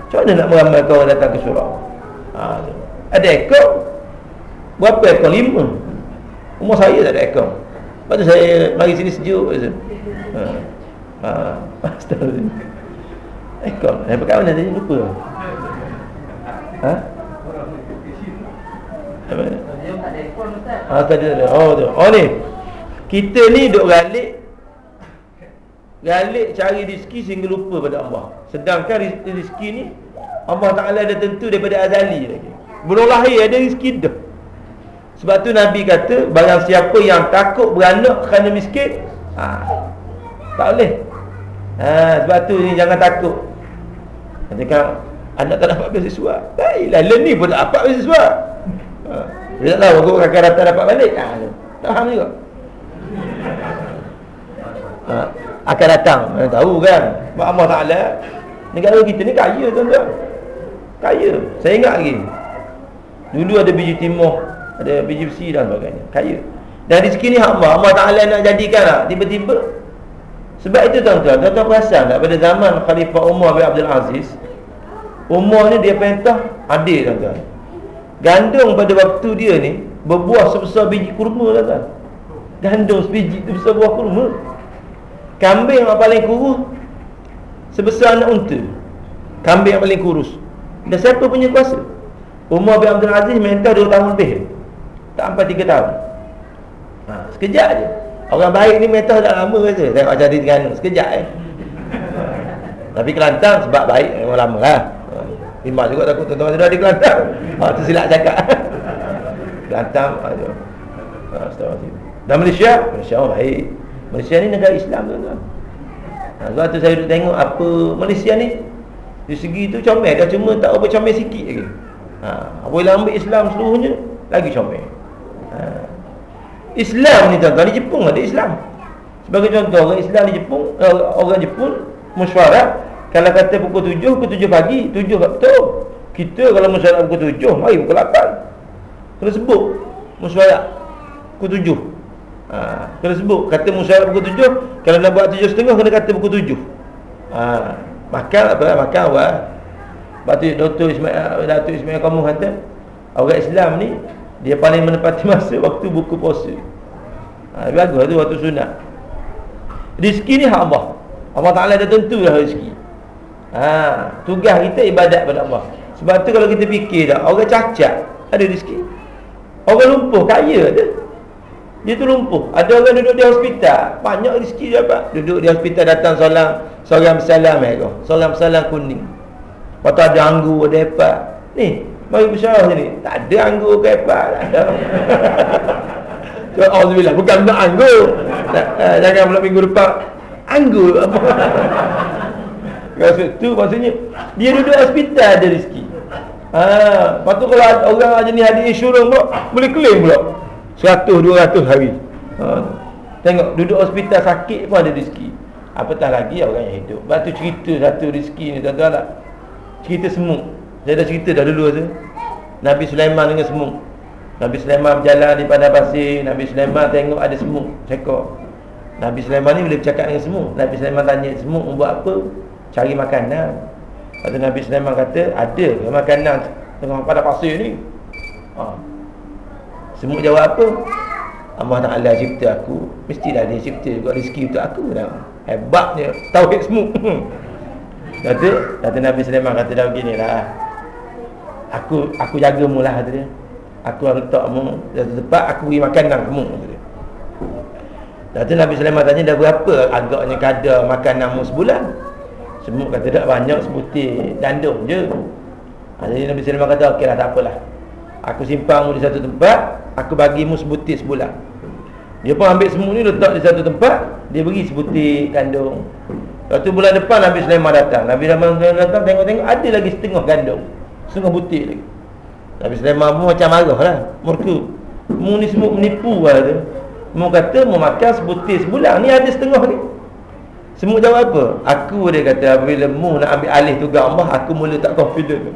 macam mana nak meramaikan orang datang ke surau? Ha ada ekor. Berapa ekor? Lima. Umur saya tak ada ekor. Lepas tu saya mari sini sejuk Ha. (laughs) Ha. Astagfirullah. Ekor. Eh pakai mana tadi lupa. Ha? Ha, tadi ada. Oh, tu. Oh ni. Kita ni duk galik Galik cari rezeki sehingga lupa pada Allah Sedangkan rezeki ni Allah Ta'ala dah tentu daripada azali lagi Belum lahir ada rezeki dah Sebab tu Nabi kata Barang siapa yang takut beranak kerana miskin ha, Tak boleh ha, Sebab tu ni jangan takut. Nanti kan Anak tak dapat beasiswa Baiklah Learn ni pun tak dapat beasiswa ha, Dia tak tahu Aku kakak datang dapat balik. Ha, Tak faham juga. Ha, akan datang. Mana tahu kan Sebab Allah Ta'ala Negara kita ni kaya tuan-tuan. Kaya. Saya ingat lagi. Dulu ada biji timur Ada biji besi dan sebagainya. Kaya. Dan rezeki ni Allah Allah Ta'ala nak jadikan Tiba-tiba Sebab itu tuan-tuan Tuan-tuan perasan tak? Pada zaman Khalifah Umar bin Abdul Aziz Umar ni dia perintah Adil tuan-tuan. Gandung pada waktu dia ni Berbuah sebesar biji kurma tuan-tuan. Gandung sebiji tu besar buah kurma. Kambing yang paling kurus Sebesar anak unta. Kambing yang paling kurus. Dan siapa punya kuasa? Umar bin Abdul Aziz minta 2 tahun lebih. Tak sampai 3 tahun. Ha, Sekejap je Orang baik ni minta dah lama kata Tengok macam dia dengan Sekejap eh. Tapi Kelantan sebab baik Memang lama lah. Imak juga takut tuan-tuan sudah di Kelantan. (laughs) Ha, Itu silap cakap. (laughs) Kelantan. Ha, Dan Malaysia? Malaysia oh, baik. Malaysia ni negara Islam tuan-tuan. Ha, sebab tu saya duduk tengok apa Malaysia ni di segi tu comel. Dah cuma tak apa comel sikit lagi. Ha, apabila ambil Islam seluruhnya lagi comel. Islam ni tuan-tuan di Jepun ada Islam. Sebagai contoh orang Islam di Jepun, eh, orang Jepun mesyuarat kalau kata pukul 7 pukul 7 pagi, 7 tak betul. Kita kalau mesyuarat pukul 7, mari pukul 8. Kena sebut mesyuarat pukul 7 ha, Kena sebut Kata musyawarah pukul tujuh Kalau nak buat tujuh setengah Kena kata pukul tujuh ha, Makan apa lah Makan apa Sebab tu Dr. Ismail Datuk Ismail Kamu kata Orang Islam ni Dia paling menepati (laughs) masa Waktu buku puasa. Ha, Bagus lah tu Waktu sunat. Rizki ni hak Allah. Allah Ta'ala dah tentu lah rizki ha, Tugas kita ibadat pada Allah. Sebab tu kalau kita fikir dah Orang cacat Ada rizki Orang lumpuh kaya ada. Dia tu lumpuh. Ada orang duduk di hospital Banyak dia dapat. Duduk di hospital datang solam Solam salam eh kau. Solam salam kuning. Lepas tu ada anggur ada Ni Mari bersyarah sini Tak ada anggur ke epak Tak ada. (laughs) Alhamdulillah Bukan nak anggur. Eh, Jangan pula minggu depan. Anggur. Apa (laughs) Maksud tu maksudnya Dia duduk hospital ada rezeki. Ha, lepas tu kalau orang jenis hadir insurans pula Boleh claim pula. 100-200 hari. Ha. Tengok duduk hospital sakit pun ada rezeki. Apatah lagi orang yang hidup. Lepas tu cerita satu rezeki ni Tuan-tuan tak? Cerita semut Saya dah cerita dah dulu tu. Nabi Sulaiman dengan semut. Nabi Sulaiman berjalan di padang pasir. Nabi Sulaiman tengok ada semut. Cekor Nabi Sulaiman ni boleh bercakap dengan semut Nabi Sulaiman tanya semut buat apa? Cari makanan. Lepas Nabi Sulaiman kata Ada makanan Tengah pada pasir ni? Ha. Semua jawab apa? Allah Ta'ala cipta aku. Mestilah dia cipta juga rezeki untuk aku dah. Hebatnya Tauhid semua (laughs) Kata Kata Nabi Sulaiman kata dah begini lah Aku aku jaga mu lah dia. Aku letak mu Satu tempat aku beri makanan kamu kata dia. Kata Nabi Sulaiman tanya dah berapa agaknya kadar makanan mu sebulan? Semua kata tak banyak sebutir gandum je. Ha, Jadi Nabi Sulaiman kata okey lah tak apalah Aku simpan mu di satu tempat Aku bagi mu sebutir sebulan. Dia pun ambil semua ni letak di satu tempat Dia beri sebutir gandum Lepas tu bulan depan Nabi Sulaiman datang. Nabi Sulaiman datang tengok-tengok ada lagi setengah gandum Setengah butir lagi Nabi Sulaiman pun macam marah lah Murka Mu ni semua menipu lah tu Mu kata mu makan sebutir sebulan Ni ada setengah lagi semua jawab apa? Aku dia kata apabila mu nak ambil alih tugas Allah, aku mula tak confident.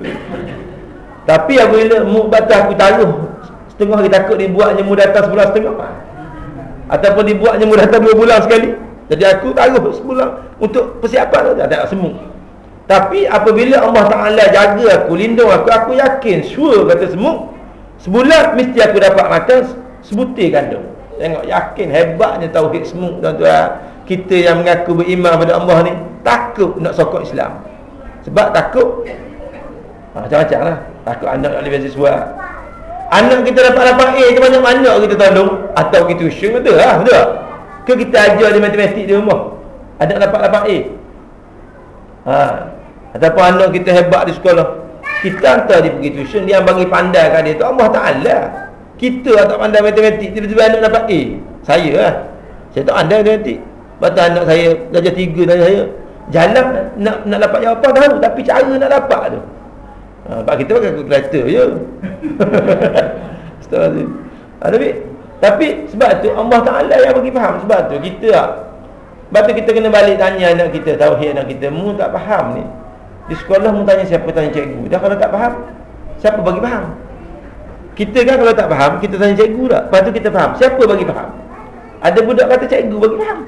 Tapi apabila mu batas aku taruh setengah lagi takut dibuatnya mu datang sebulan setengah. Ataupun dibuatnya mu datang dua bulan sekali. Jadi aku taruh sebulan untuk persiapan tu tak ada semua. Tapi apabila Allah Taala jaga aku, lindung aku, aku yakin sure kata semua sebulan mesti aku dapat makan sebutir kandung. Tengok yakin hebatnya tauhid semua tuan-tuan. Kita yang mengaku beriman pada Allah ni takut nak sokong Islam. Sebab takut ha, macam-macam lah. Takut anak nak lebih beasiswa anak kita dapat dapat A ke banyak-banyak kita tolong? Atau kita tuition betul lah betul. Ke kita ajar dia matematik di rumah? Anak dapat dapat A? Ha. Ataupun anak kita hebat di sekolah. Kita hantar dia pergi tuition dia bagi pandai kan dia tu. Allah Ta'ala. Kita tak pandai matematik tiba-tiba anak dapat A. Saya lah. Saya tak pandai matematik. Lepas anak saya Darjah tiga tanya saya. Jalan nak nak dapat jawapan tahu Tapi cara nak dapat tu. Ha, Sebab kita pakai kalkulator je. (laughs) Astagfirullahaladzim ha, tapi, tapi sebab tu Allah Ta'ala yang bagi faham. Sebab tu kita Sebab tu kita kena balik tanya anak kita Tauhid anak kita. Mu tak faham ni Di sekolah mu tanya siapa tanya cikgu. Dah kalau tak faham Siapa bagi faham? Kita kan kalau tak faham Kita tanya cikgu tak? Lepas tu kita faham Siapa bagi faham? Ada budak kata cikgu bagi faham.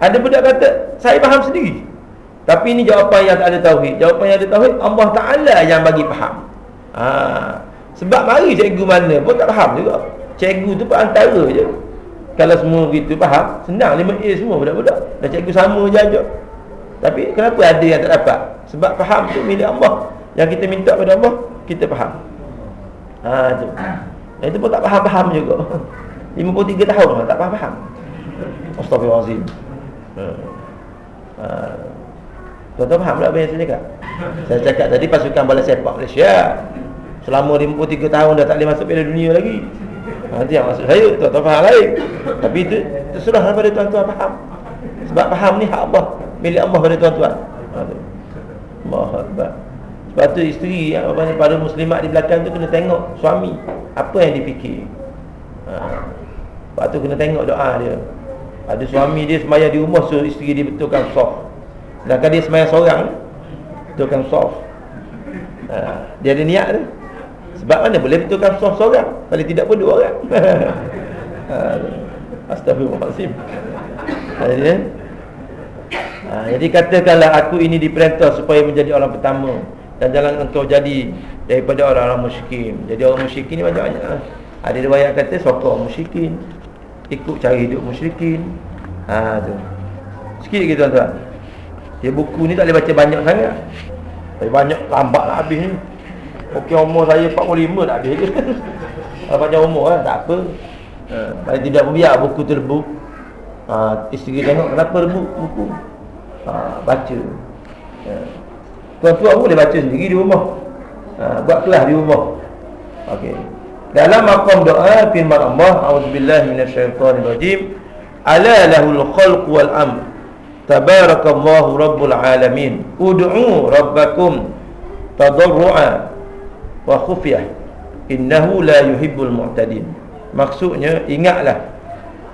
Ada budak kata Saya faham sendiri. Tapi ini jawapan yang ada tauhid. Jawapan yang ada tauhid Allah Ta'ala yang bagi faham. Ha. Sebab mari cikgu mana pun tak faham juga. Cikgu tu pun antara je. Kalau semua gitu faham Senang. 5A semua budak-budak. Dan cikgu sama je aja Tapi kenapa ada yang tak dapat? Sebab faham tu milik Allah. Yang kita minta pada Allah Kita faham. Ha tu. Yang itu pun tak faham-faham juga. (laughs) 53 tahun tak faham-faham. Astaghfirullahaladzim. Ha. Ha. Tuan-tuan faham tak apa yang saya cakap? Saya cakap tadi pasukan bola sepak Malaysia Selama 53 tahun dah tak boleh masuk piala dunia lagi. Nanti ha, yang maksud saya, tuan-tuan faham lain. Tapi itu terserah pada tuan-tuan faham. Sebab faham ni hak Allah Milik Allah pada tuan-tuan. Allah Akbar. Sebab tu isteri apa para muslimat di belakang tu kena tengok suami Apa yang dipikir. Ha. Sebab tu kena tengok doa dia. Ada suami dia semayang di rumah Suruh isteri dia betulkan soft. Sedangkan dia semayang seorang Betulkan soft. Ha, Dia ada niat tu. Sebab mana boleh betulkan soft seorang Kalau tidak pun dua orang? (laughs) Ha, Astagfirullahaladzim ha, ha, jadi katakanlah aku ini diperintah Supaya menjadi orang pertama Dan jangan engkau jadi Daripada orang-orang musyrikin Jadi orang musyrikin ni banyak-banyak Ada riwayat kata sokong musyrikin ikut cara hidup musyrikin. Ha tu. Sikit lagi tuan-tuan. Dia buku ni tak boleh baca banyak sangat. Tapi banyak lambat nak habis ni. Okey umur saya 45 dah habis ke. Kalau (laughs) panjang umur lah, tak apa. ha, tidak membiak buku tu lebu ha, isteri tengok kenapa lebu buku ha, baca. Ha. tuan-tuan boleh baca sendiri di rumah. Ha, buat kelas di rumah. Okey. Dalam maqam doa firman Allah auzubillahi minasyaitonirrajim. Ala lahul khalq wal amr. Tabarakallahu rabbul alamin. Ud'u rabbakum tadarru'a wa khufyah innahu la yuhibbul mu'tadin. Maksudnya ingatlah.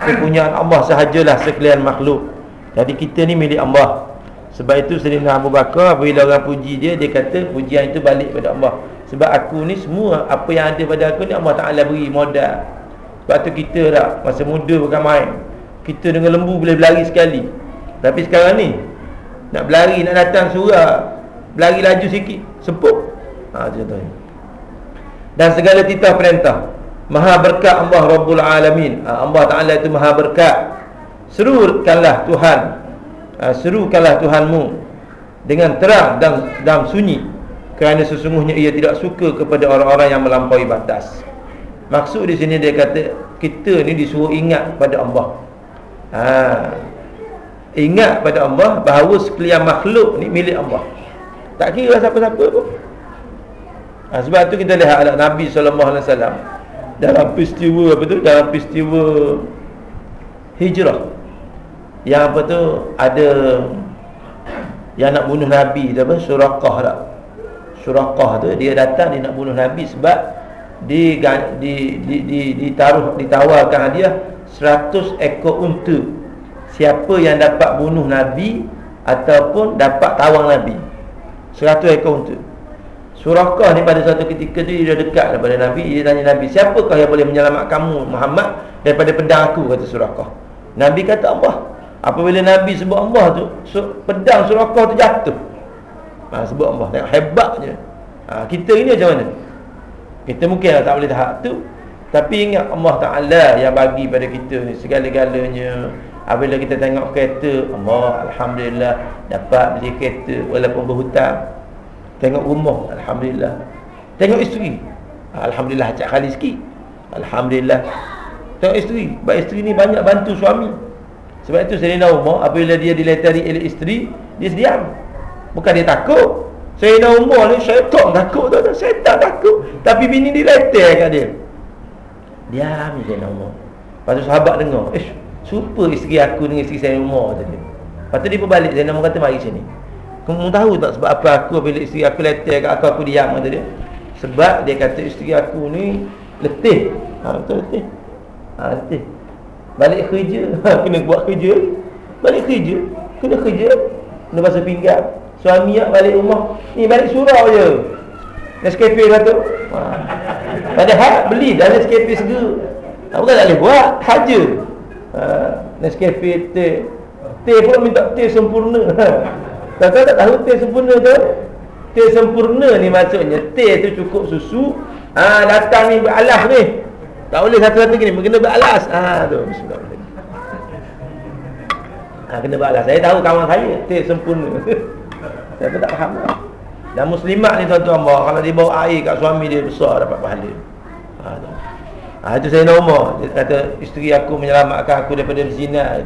Kepunyaan Allah sahajalah sekalian makhluk jadi kita ni milik Allah. Sebab itu Sayyidina Abu Bakar Bila orang puji dia Dia kata pujian itu balik pada Allah. Sebab aku ni semua Apa yang ada pada aku ni Allah Ta'ala beri modal. Sebab tu kita tak Masa muda bukan main. Kita dengan lembu boleh berlari sekali. Tapi sekarang ni Nak berlari Nak datang surah Berlari laju sikit Sempuk. Ha, contohnya Dan segala titah perintah. Maha berkat Allah Rabbul Alamin. Ha, Allah Ta'ala itu maha berkat Serukanlah Tuhan uh, serukanlah Tuhanmu dengan terang dan dalam sunyi. Kerana sesungguhnya ia tidak suka kepada orang-orang yang melampaui batas. Maksud di sini dia kata kita ni disuruh ingat pada Allah. Ha. ingat pada Allah bahawa sekalian makhluk ni milik Allah. Tak kira siapa-siapa pun. Ha, sebab tu kita lihat anak Nabi SAW dalam peristiwa apa tu? Dalam peristiwa hijrah yang apa tu ada yang nak bunuh Nabi tu apa Surakah tak? Surakah tu dia datang dia nak bunuh Nabi sebab di di di, di ditaruh ditawarkan hadiah 100 ekor unta. Siapa yang dapat bunuh Nabi ataupun dapat tawang Nabi? 100 ekor unta. Surakah ni pada satu ketika tu dia dekat daripada Nabi dia tanya Nabi siapakah yang boleh menyelamatkan kamu Muhammad daripada pedang aku? kata Surakah Nabi kata Allah Apabila Nabi sebut Allah tu Pedang surakah tu jatuh. Ha, Sebut Allah Tengok hebatnya. Ha, Kita ini macam mana? Kita mungkin tak boleh tahap tu Tapi ingat Allah Ta'ala Yang bagi pada kita ni Segala-galanya. Apabila kita tengok kereta Allah Alhamdulillah Dapat beli kereta Walaupun berhutang. Tengok rumah Alhamdulillah. Tengok isteri Alhamdulillah Cak kali sikit. Alhamdulillah. Tengok isteri Baik isteri ni banyak bantu suami sebab itu Sayyidina Umar apabila dia diletari oleh isteri, dia diam. Bukan dia takut. Sayyidina Umar ni syaitan takut tu, syaitan takut. Tapi bini diletar kat dia. Diam Sayyidina Umar. Lepas tu sahabat dengar, "Eh, super isteri aku dengan isteri Sayyidina Umar tadi." Lepas tu dia berbalik Sayyidina Umar kata, "Mari sini." Kamu tahu tak sebab apa aku apabila isteri aku letar kat aku aku diam kata dia? Sebab dia kata isteri aku ni letih. Ha, betul letih. Ha, letih. Balik kerja. (laughs) Kena buat kerja. Balik kerja. Kena kerja. Kena basuh pinggang Suami nak balik rumah. Ni balik surau je. Nescafe satu ha. Padahal beli dah Nescafe segera ha, Bukan tak boleh buat. Saja. Ha. Nescafe teh. Teh pun minta teh sempurna. (laughs) Tak tahu tak tahu teh sempurna tu? Teh sempurna ni maksudnya Teh tu cukup susu. Ah ha, Datang ni beralas ni tak boleh satu-satu gini, kena beralas. Ah tu, bismillah. Ah kena beralas. Saya tahu kawan saya, teh sempurna. (laughs) saya pun tak faham. Dan muslimat ni tuan-tuan bawa kalau dia bawa air kat suami dia besar dapat pahala. Ah tu. Ah itu saya nama. Dia kata isteri aku menyelamatkan aku daripada zina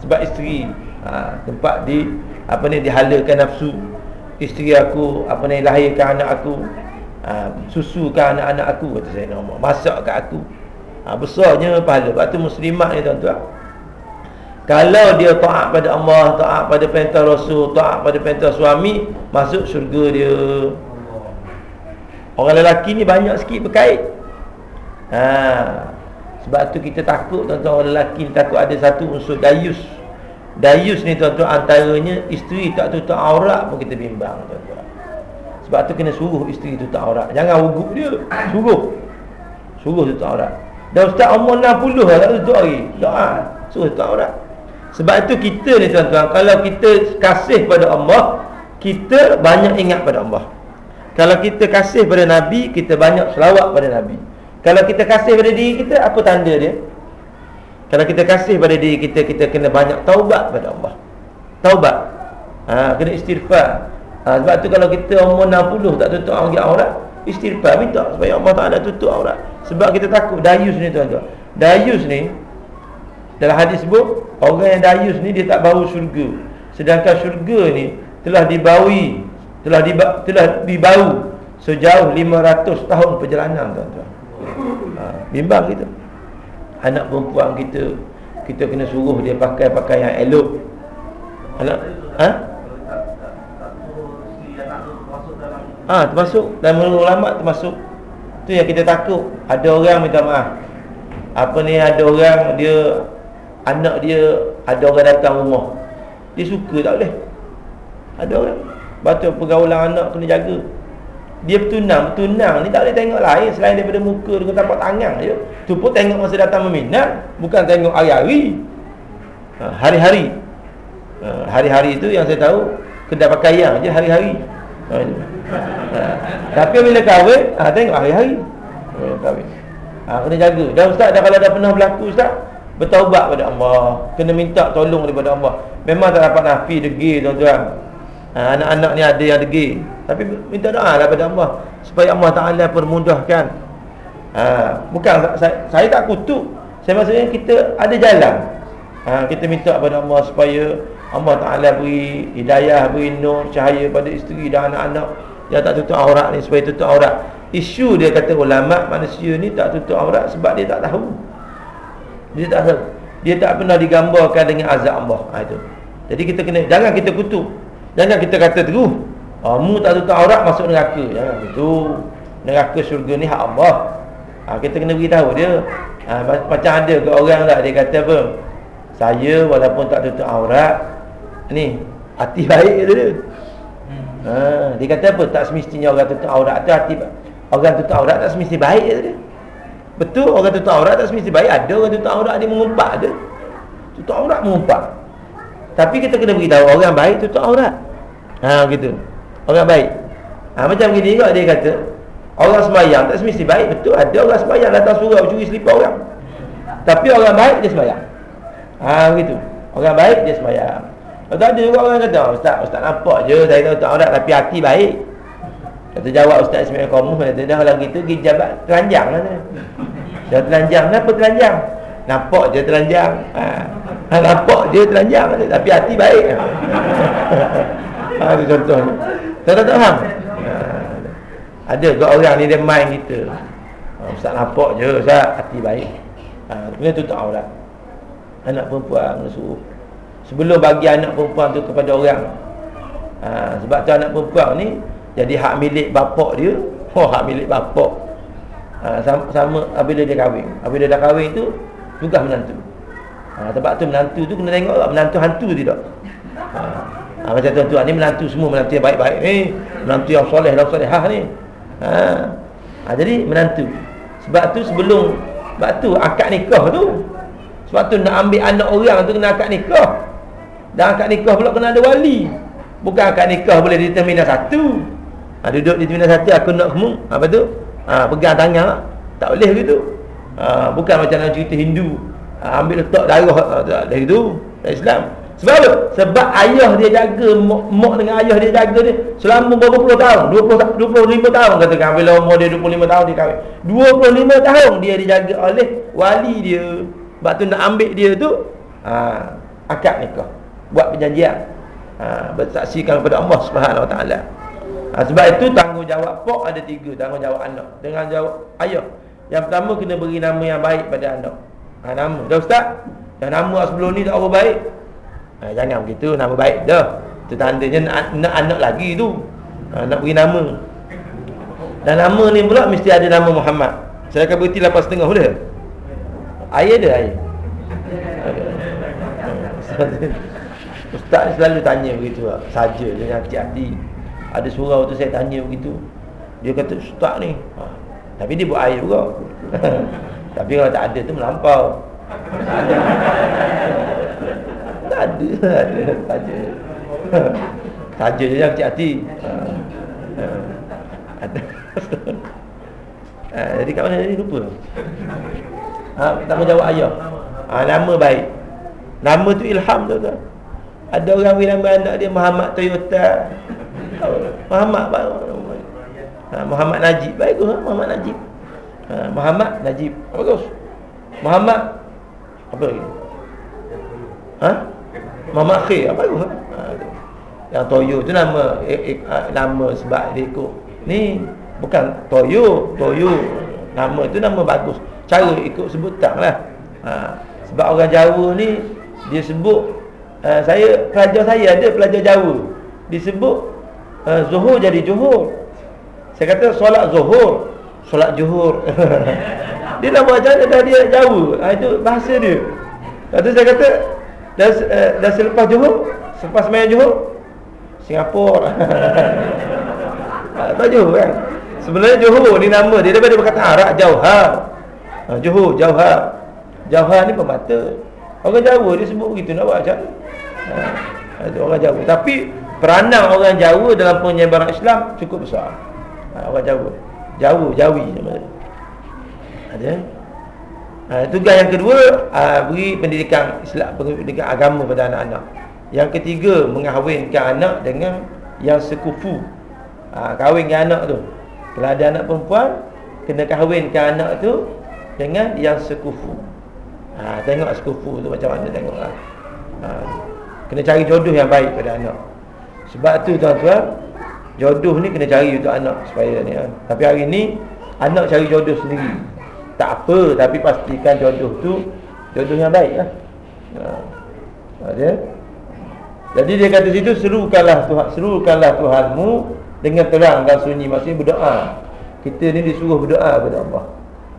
Sebab isteri ah, tempat di apa ni dihalakan nafsu. Isteri aku apa ni lahirkan anak aku ha, susukan anak-anak aku kata saya nama masak kat aku. Ha, besarnya pahala. Sebab tu muslimat ni tuan-tuan. Kalau dia taat pada Allah taat pada perintah Rasul taat pada perintah suami masuk syurga dia. Orang lelaki ni banyak sikit berkait. Ha, sebab tu kita takut tuan-tuan orang lelaki ni takut ada satu unsur dayus. Dayus ni tuan-tuan antaranya isteri tak tutup aurat pun kita bimbang tuan-tuan sebab tu kena suruh isteri tutup aurat. Jangan ugup dia. Suruh. Suruh tutup aurat. Dan ustaz umur 60 lah tak tutup hari. Doa. Suruh tutup aurat. Sebab itu kita ni tuan-tuan. Kalau kita kasih pada Allah. Kita banyak ingat pada Allah. Kalau kita kasih pada Nabi. Kita banyak selawat pada Nabi. Kalau kita kasih pada diri kita. Apa tanda dia? Kalau kita kasih pada diri kita. Kita kena banyak taubat pada Allah. Taubat. Ha, kena istighfar ha, Sebab tu kalau kita umur 60 tak tutup aurat Istighfar minta supaya Allah Ta'ala tutup aurat Sebab kita takut dayus ni tuan-tuan Dayus ni dalam hadis sebut orang yang dayus ni dia tak bau syurga. Sedangkan syurga ni telah dibawi, telah diba, telah dibau sejauh 500 tahun perjalanan tuan-tuan. Ha, bimbang kita. Anak perempuan kita kita kena suruh dia pakai pakaian elok. Anak ha? Ha, termasuk dan menurut ulama termasuk tu yang kita takut. Ada orang minta maaf. Apa ni ada orang dia anak dia ada orang datang rumah. Dia suka tak boleh. Ada orang. Batu pergaulan anak kena jaga. Dia bertunang, bertunang ni tak boleh tengok lain selain daripada muka dengan tapak tangan je. Tu pun tengok masa datang meminat, bukan tengok hari-hari. Ha, hari-hari. Ha, hari-hari tu yang saya tahu kedai pakaian je hari-hari. Ha, Ha. Tapi bila kahwin, ha, tengok hari-hari. Ha. Ha, kena jaga. Dan ustaz dah kalau dah pernah berlaku ustaz, bertaubat pada Allah, kena minta tolong daripada Allah. Memang tak dapat nafi degil tuan-tuan. Ha, anak-anak ni ada yang degil. Tapi minta doa lah pada Allah supaya Allah Taala permudahkan. Ha, bukan saya, saya tak kutuk. Saya maksudnya kita ada jalan. Ha, kita minta pada Allah supaya Allah Taala beri hidayah, beri nur, cahaya pada isteri dan anak-anak dia tak tutup aurat ni supaya tutup aurat. Isu dia kata ulama manusia ni tak tutup aurat sebab dia tak tahu. Dia tak tahu. Dia tak pernah digambarkan dengan azab Allah. Ha, itu. Jadi kita kena Jangan kita kutuk. Jangan kita kata terus oh, Mu tak tutup aurat masuk neraka. Jangan itu Neraka syurga ni hak Allah. Ha, Kita kena beritahu dia. Ha, Macam ada ke orang lah Dia kata apa? Saya walaupun tak tutup aurat Ni Hati baik kata dia Ha, dia kata apa? Tak semestinya orang tutup aurat tu hati orang tutup aurat tak semesti baik dia. Betul orang tutup aurat tak semesti baik. Ada orang tutup aurat dia mengumpat ada. Tutup aurat mengumpat. Tapi kita kena beritahu orang baik tutup aurat. Ha gitu. Orang baik. Ha macam gini juga dia kata orang sembahyang tak semesti baik. Betul ada orang sembahyang datang surau curi selipar orang. Tapi orang baik dia sembahyang. Ha gitu. Orang baik dia sembahyang. Lepas ada juga orang kata Ustaz, Ustaz nampak je Saya tahu tak aurat Tapi hati baik. Kata jawab Ustaz Ismail Komus Kata dah kalau gitu Pergi jabat telanjang lah Dah telanjang Kenapa telanjang? Nampak je telanjang. Ha. ha nampak je telanjang Tapi hati baik. Ha, (laughs) Itu contohnya. Tak tak faham? Ha. Ada juga orang ni dia main kita. Ha, Ustaz nampak je Ustaz hati baik. Ha, Kemudian tutup aurat. Anak perempuan suruh sebelum bagi anak perempuan tu kepada orang. Ha, sebab tu anak perempuan ni jadi hak milik bapak dia. Oh hak milik bapak ha, sama, sama apabila dia kahwin. Apabila dia dah kahwin tu tugas menantu. Ha, sebab tu menantu tu kena tengok lah menantu hantu tidak. Ha, ha, macam tuan-tuan ni menantu semua menantu yang baik-baik ni menantu yang soleh dan solehah ni. Ha, ha, jadi menantu. Sebab tu sebelum sebab tu akad nikah tu sebab tu nak ambil anak orang tu kena akad nikah dan akad nikah pula kena ada wali. Bukan akad nikah boleh di terminal satu. Ha, Duduk di terminal satu aku nak kamu Apa tu? Ha, pegang tangan lah. Tak boleh gitu ha, Bukan macam dalam cerita Hindu. Ha, Ambil letak darah ha, Tak boleh gitu Islam. Sebab? Sebab ayah dia jaga Mak dengan ayah dia jaga dia Selama berapa puluh tahun 20, 25 tahun katakan Bila umur dia 25 tahun dia kahwin. 25 tahun dia dijaga oleh Wali dia. Sebab tu nak ambil dia tu ha, Akad nikah buat perjanjian ha, bersaksikan kepada Allah Subhanahu Wa Taala. Ha, sebab itu tanggungjawab pok ada tiga tanggungjawab anak dengan jawab ayah. Yang pertama kena beri nama yang baik pada anak. Ha, nama dah ustaz. Yang nama sebelum ni tak apa baik. Ha, jangan begitu nama baik dah. Itu tandanya nak, nak anak lagi tu. Ha, nak beri nama. Dan nama ni pula mesti ada nama Muhammad. Saya akan berhenti lepas setengah boleh? Ayah dia ayah. Ustaz selalu tanya begitu lah. Saja dengan hati-hati. Ada surau tu saya tanya begitu. Dia kata ustaz ni. Ha. Tapi dia buat air juga. (laughs) Tapi kalau tak ada tu melampau. (laughs) Tak ada Tak ada Saja. (laughs) Saja je yang hati-hati. Ha. Ada ha. Jadi kat mana tadi lupa? Ha, Tak menjawab ayah? Ha, Nama baik. Nama tu ilham tu tu ada orang beri nama anak dia Muhammad Toyota. Muhammad ha, Muhammad Najib. Baik ha? Muhammad Najib. Ha, Muhammad Najib. Bagus. Muhammad apa lagi? Ha? Muhammad Khair apa tu? Ha, yang Toyo tu nama eh, eh, ha, nama sebab dia ikut. Ni bukan Toyo, Toyo nama tu nama bagus. Cara ikut sebutan lah. Ha, sebab orang Jawa ni dia sebut uh, saya pelajar saya ada pelajar Jawa. Disebut uh, Zuhur jadi Johor. Saya kata solat Zuhur, solat Johor. (laughs) dia nak buat macam dah dia Jawa. Ha, itu bahasa dia. Lepas tu saya kata dah, uh, dah selepas Johor, selepas main Johor Singapura. (laughs) Tak Johor kan? Sebenarnya Johor ni nama dia daripada berkata Arab Jauhar. Ha, Johor, Jauhar. Jauhar ni pemata. Orang Jawa dia sebut begitu nak buat macam ha, itu orang Jawa. Tapi peranan orang Jawa dalam penyebaran Islam cukup besar. Ha, orang Jawa. Jawa, Jawi nama dia. Ada. Ha, tugas yang kedua ha, beri pendidikan Islam, pendidikan agama pada anak-anak. Yang ketiga mengahwinkan anak dengan yang sekufu. Ha, kahwinkan anak tu. Kalau ada anak perempuan kena kahwinkan anak tu dengan yang sekufu. Ha, tengok sekufu tu macam mana tengoklah. Ha, kena cari jodoh yang baik pada anak. Sebab tu tuan-tuan, jodoh ni kena cari untuk anak supaya ni. Ha. Tapi hari ni anak cari jodoh sendiri. Tak apa tapi pastikan jodoh tu jodoh yang baik lah. Ha. Ada? Jadi dia kata situ serukanlah Tuhan, serukanlah Tuhanmu dengan terang dan sunyi maksudnya berdoa. Kita ni disuruh berdoa kepada Allah.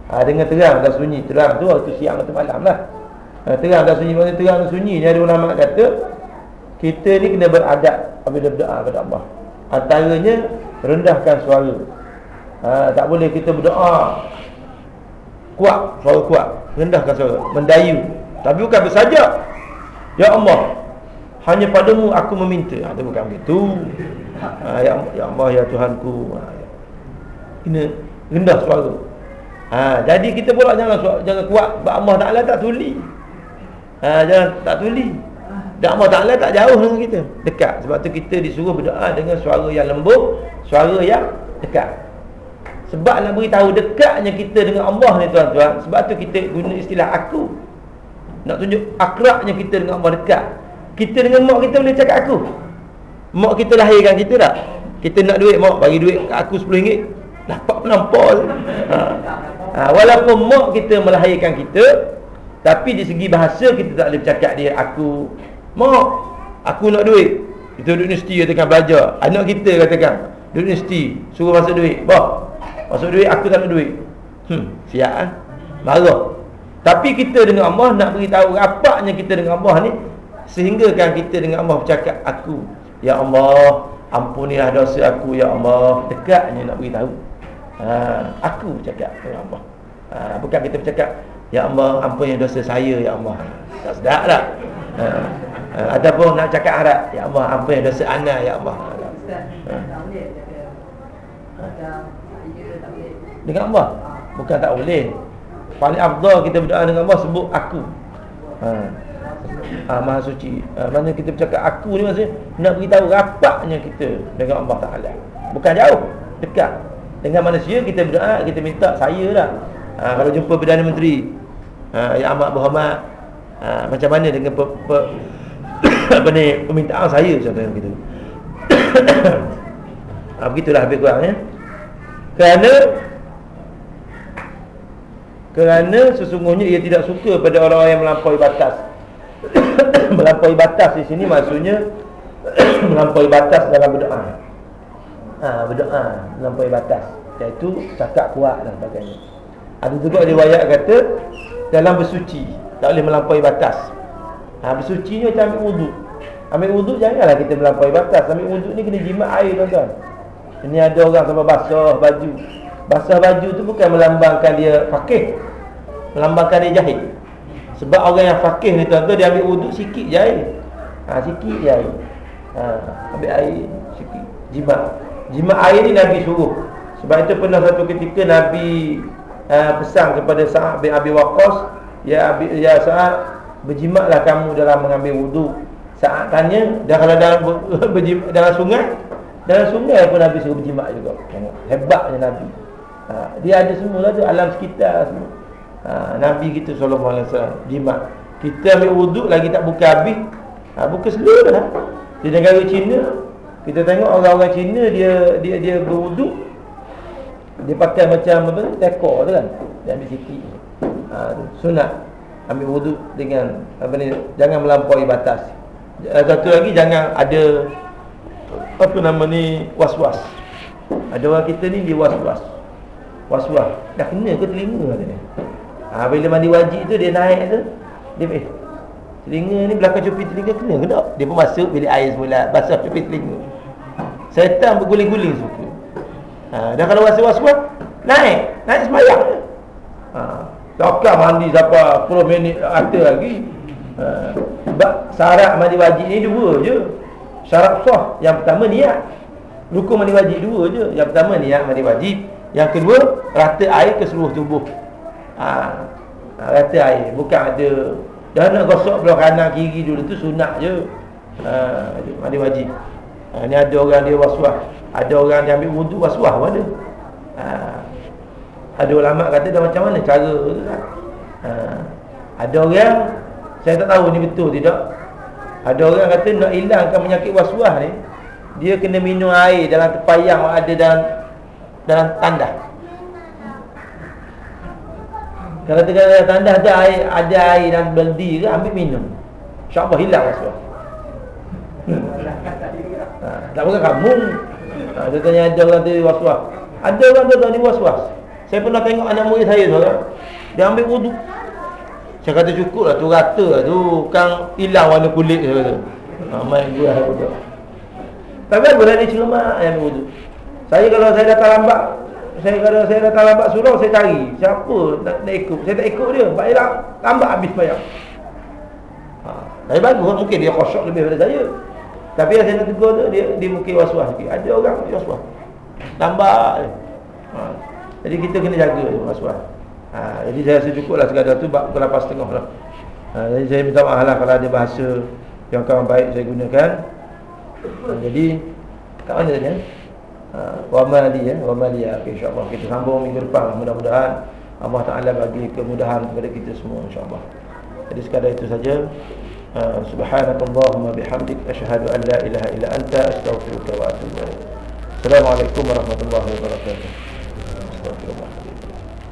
Ha, dengan terang dan sunyi, terang tu waktu siang atau malam lah. Ha, terang dan sunyi maksudnya terang dan sunyi ni ada ulama kata kita ni kena beradab apabila berdoa kepada Allah. Antaranya rendahkan suara. Ha, tak boleh kita berdoa kuat, suara kuat, rendahkan suara, mendayu. Tapi bukan bersajak. Ya Allah, hanya padamu aku meminta ha, Itu bukan begitu ha, ya, ya Allah ya Tuhanku ha, ya. Ini rendah suara ha, Jadi kita pula jangan jangan kuat Sebab Allah Ta'ala tak tuli ha, Jangan tak tuli Dan Allah Ta'ala tak jauh dengan kita. Dekat. Sebab tu kita disuruh berdoa dengan suara yang lembut Suara yang dekat. Sebab nak beritahu dekatnya kita dengan Allah ni tuan-tuan Sebab tu kita guna istilah aku. Nak tunjuk akrabnya kita dengan Allah dekat. Kita dengan mak kita boleh cakap aku. Mak kita lahirkan kita tak Kita nak duit mak bagi duit kat aku RM10 Dapat penampol. Ha. ha. Walaupun mak kita melahirkan kita Tapi di segi bahasa kita tak boleh cakap dia Aku Mak Aku nak duit. Kita duduk universiti katakan belajar. Anak kita katakan Duduk universiti Suruh masuk duit. Bah Masuk duit aku tak nak duit. Hmm Siap kan Marah. Tapi kita dengan Allah nak beritahu rapatnya kita dengan Allah ni Sehingga kan kita dengan Allah bercakap Aku Ya Allah Ampunilah dosa aku Ya Allah. Dekatnya nak beritahu. Ha, Aku bercakap Ya Allah. Ha, Bukan kita bercakap Ya Allah ampunilah dosa saya Ya Allah. Tak sedap tak ha, ha, Ataupun nak cakap harap Ya Allah ampunilah dosa anak Ya Allah. Ha. Dengan Allah? Bukan tak boleh. Paling afdal kita berdoa dengan Allah Sebut aku. Ha, Maha suci. Ha, Maksudnya kita bercakap aku ni maksudnya Nak beritahu rapatnya kita Dengan Allah Ta'ala. Bukan jauh Dekat. Dengan manusia kita berdoa Kita minta saya lah. Ha, Kalau jumpa Perdana Menteri ha, Ya Ahmad Muhammad ha, Macam mana dengan pe, pe, (coughs) Apa ni Permintaan saya Contohnya begitu ha, (coughs) Begitulah habis kurang ya Kerana kerana sesungguhnya ia tidak suka pada orang-orang yang melampaui batas (coughs) melampaui batas di sini maksudnya melampaui batas dalam berdoa. Ha, berdoa melampaui batas iaitu cakap kuat dan sebagainya. Ada juga riwayat kata dalam bersuci tak boleh melampaui batas. Ha, bersuci ni macam ambil wuduk. Ambil wuduk janganlah kita melampaui batas. Ambil wuduk ni kena jimat air tuan-tuan. Ini ada orang sampai basah baju. Basah baju tu bukan melambangkan dia fakih. Melambangkan dia jahil. Sebab orang yang fakih ni tuan-tuan dia ambil wuduk sikit je air. Ha, sikit je air. Ha, ambil air sikit. Jimat. Jimat air ni Nabi suruh. Sebab itu pernah satu ketika Nabi uh, pesan kepada Sa'ad bin Abi Waqqas, ya Abi ya Sa'ad, berjimatlah kamu dalam mengambil wuduk. Sa'ad tanya, dan kalau dalam (laughs) berjimat dalam sungai, dalam sungai pun Nabi suruh berjimat juga. Tengok, hebatnya Nabi. Ha, dia ada semua tu alam sekitar semua. ha, Nabi kita sallallahu alaihi wasallam jimat. Kita ambil wuduk lagi tak buka habis. Ha, buka seluruh dah. Di negara Cina, kita tengok orang-orang Cina dia dia dia berwuduk dia pakai macam apa tekor tu kan. Dia ambil sikit. Ha, sunat ambil wuduk dengan apa ni jangan melampaui batas. Satu lagi jangan ada apa nama ni was-was. Ada orang kita ni dia was-was. Was-was. Dah kena ke telinga dia? Ha, bila mandi wajib tu dia naik tu, dia eh telinga ni belakang cupi telinga kena ke tak? Dia pun masuk bilik air semula, basah cupi telinga. Setan berguling-guling suka. Ha, dan kalau rasa was-was, naik, naik sembahyang. Ha, takkan mandi siapa 10 minit ada lagi. Ha, sebab syarat mandi wajib ni dua je. Syarat sah yang pertama niat. Rukun mandi wajib dua je. Yang pertama niat mandi wajib. Yang kedua rata air ke seluruh tubuh. Ha, ha rata air bukan ada dah nak gosok belah kanan kiri dulu tu sunat je. Ha, mandi wajib. Ha, ni ada orang dia waswas. Ada orang dia ambil wuduk waswas pun ada. Ha, ada ulama kata dah macam mana? Cara tu kan. Ha, ada orang saya tak tahu ni betul tidak. Ada orang kata nak hilangkan penyakit was-was ni Dia kena minum air dalam tepayang yang ada dalam dalam tandas. Kalau tengah dalam tandas ada air, ada air dan beldi ke ambil minum. InsyaAllah hilang was-was ha, Tak bukan kamu. Ha, Dia tanya ada orang tu was-was Ada orang tu ni was-was Saya pernah tengok anak murid saya seorang Dia ambil wuduk saya kata cukup lah tu rata lah tu Kang hilang warna kulit saya kata Main gua lah Tapi aku dah ni cermat yang wuduk Saya kalau saya datang lambat Saya kalau saya datang lambat surau saya cari. Siapa nak, nak ikut? Saya tak ikut dia. Baiklah lambat habis bayar. Ha, Tapi bagus mungkin dia kosok lebih daripada saya. Tapi yang saya nak tegur tu Dia, dia mungkin was-was sikit. Ada orang was-was Lambat ha, Jadi kita kena jaga was-was ha, Jadi saya rasa cukup lah sekadar tu Bak pukul 8.30 lah ha, Jadi saya minta maaf lah Kalau ada bahasa yang kawan baik saya gunakan ha, Jadi Kat mana tadi ya? Ha, wa mali ya, wa mali ya. Okay, insya-Allah kita sambung minggu depan mudah-mudahan Allah Taala bagi kemudahan kepada kita semua insya-Allah. Jadi sekadar itu saja. Uh, Subhanakallahumma bihamdik asyhadu an la ilaha illa anta astaghfiruka wa atubu. Assalamualaikum warahmatullahi wabarakatuh.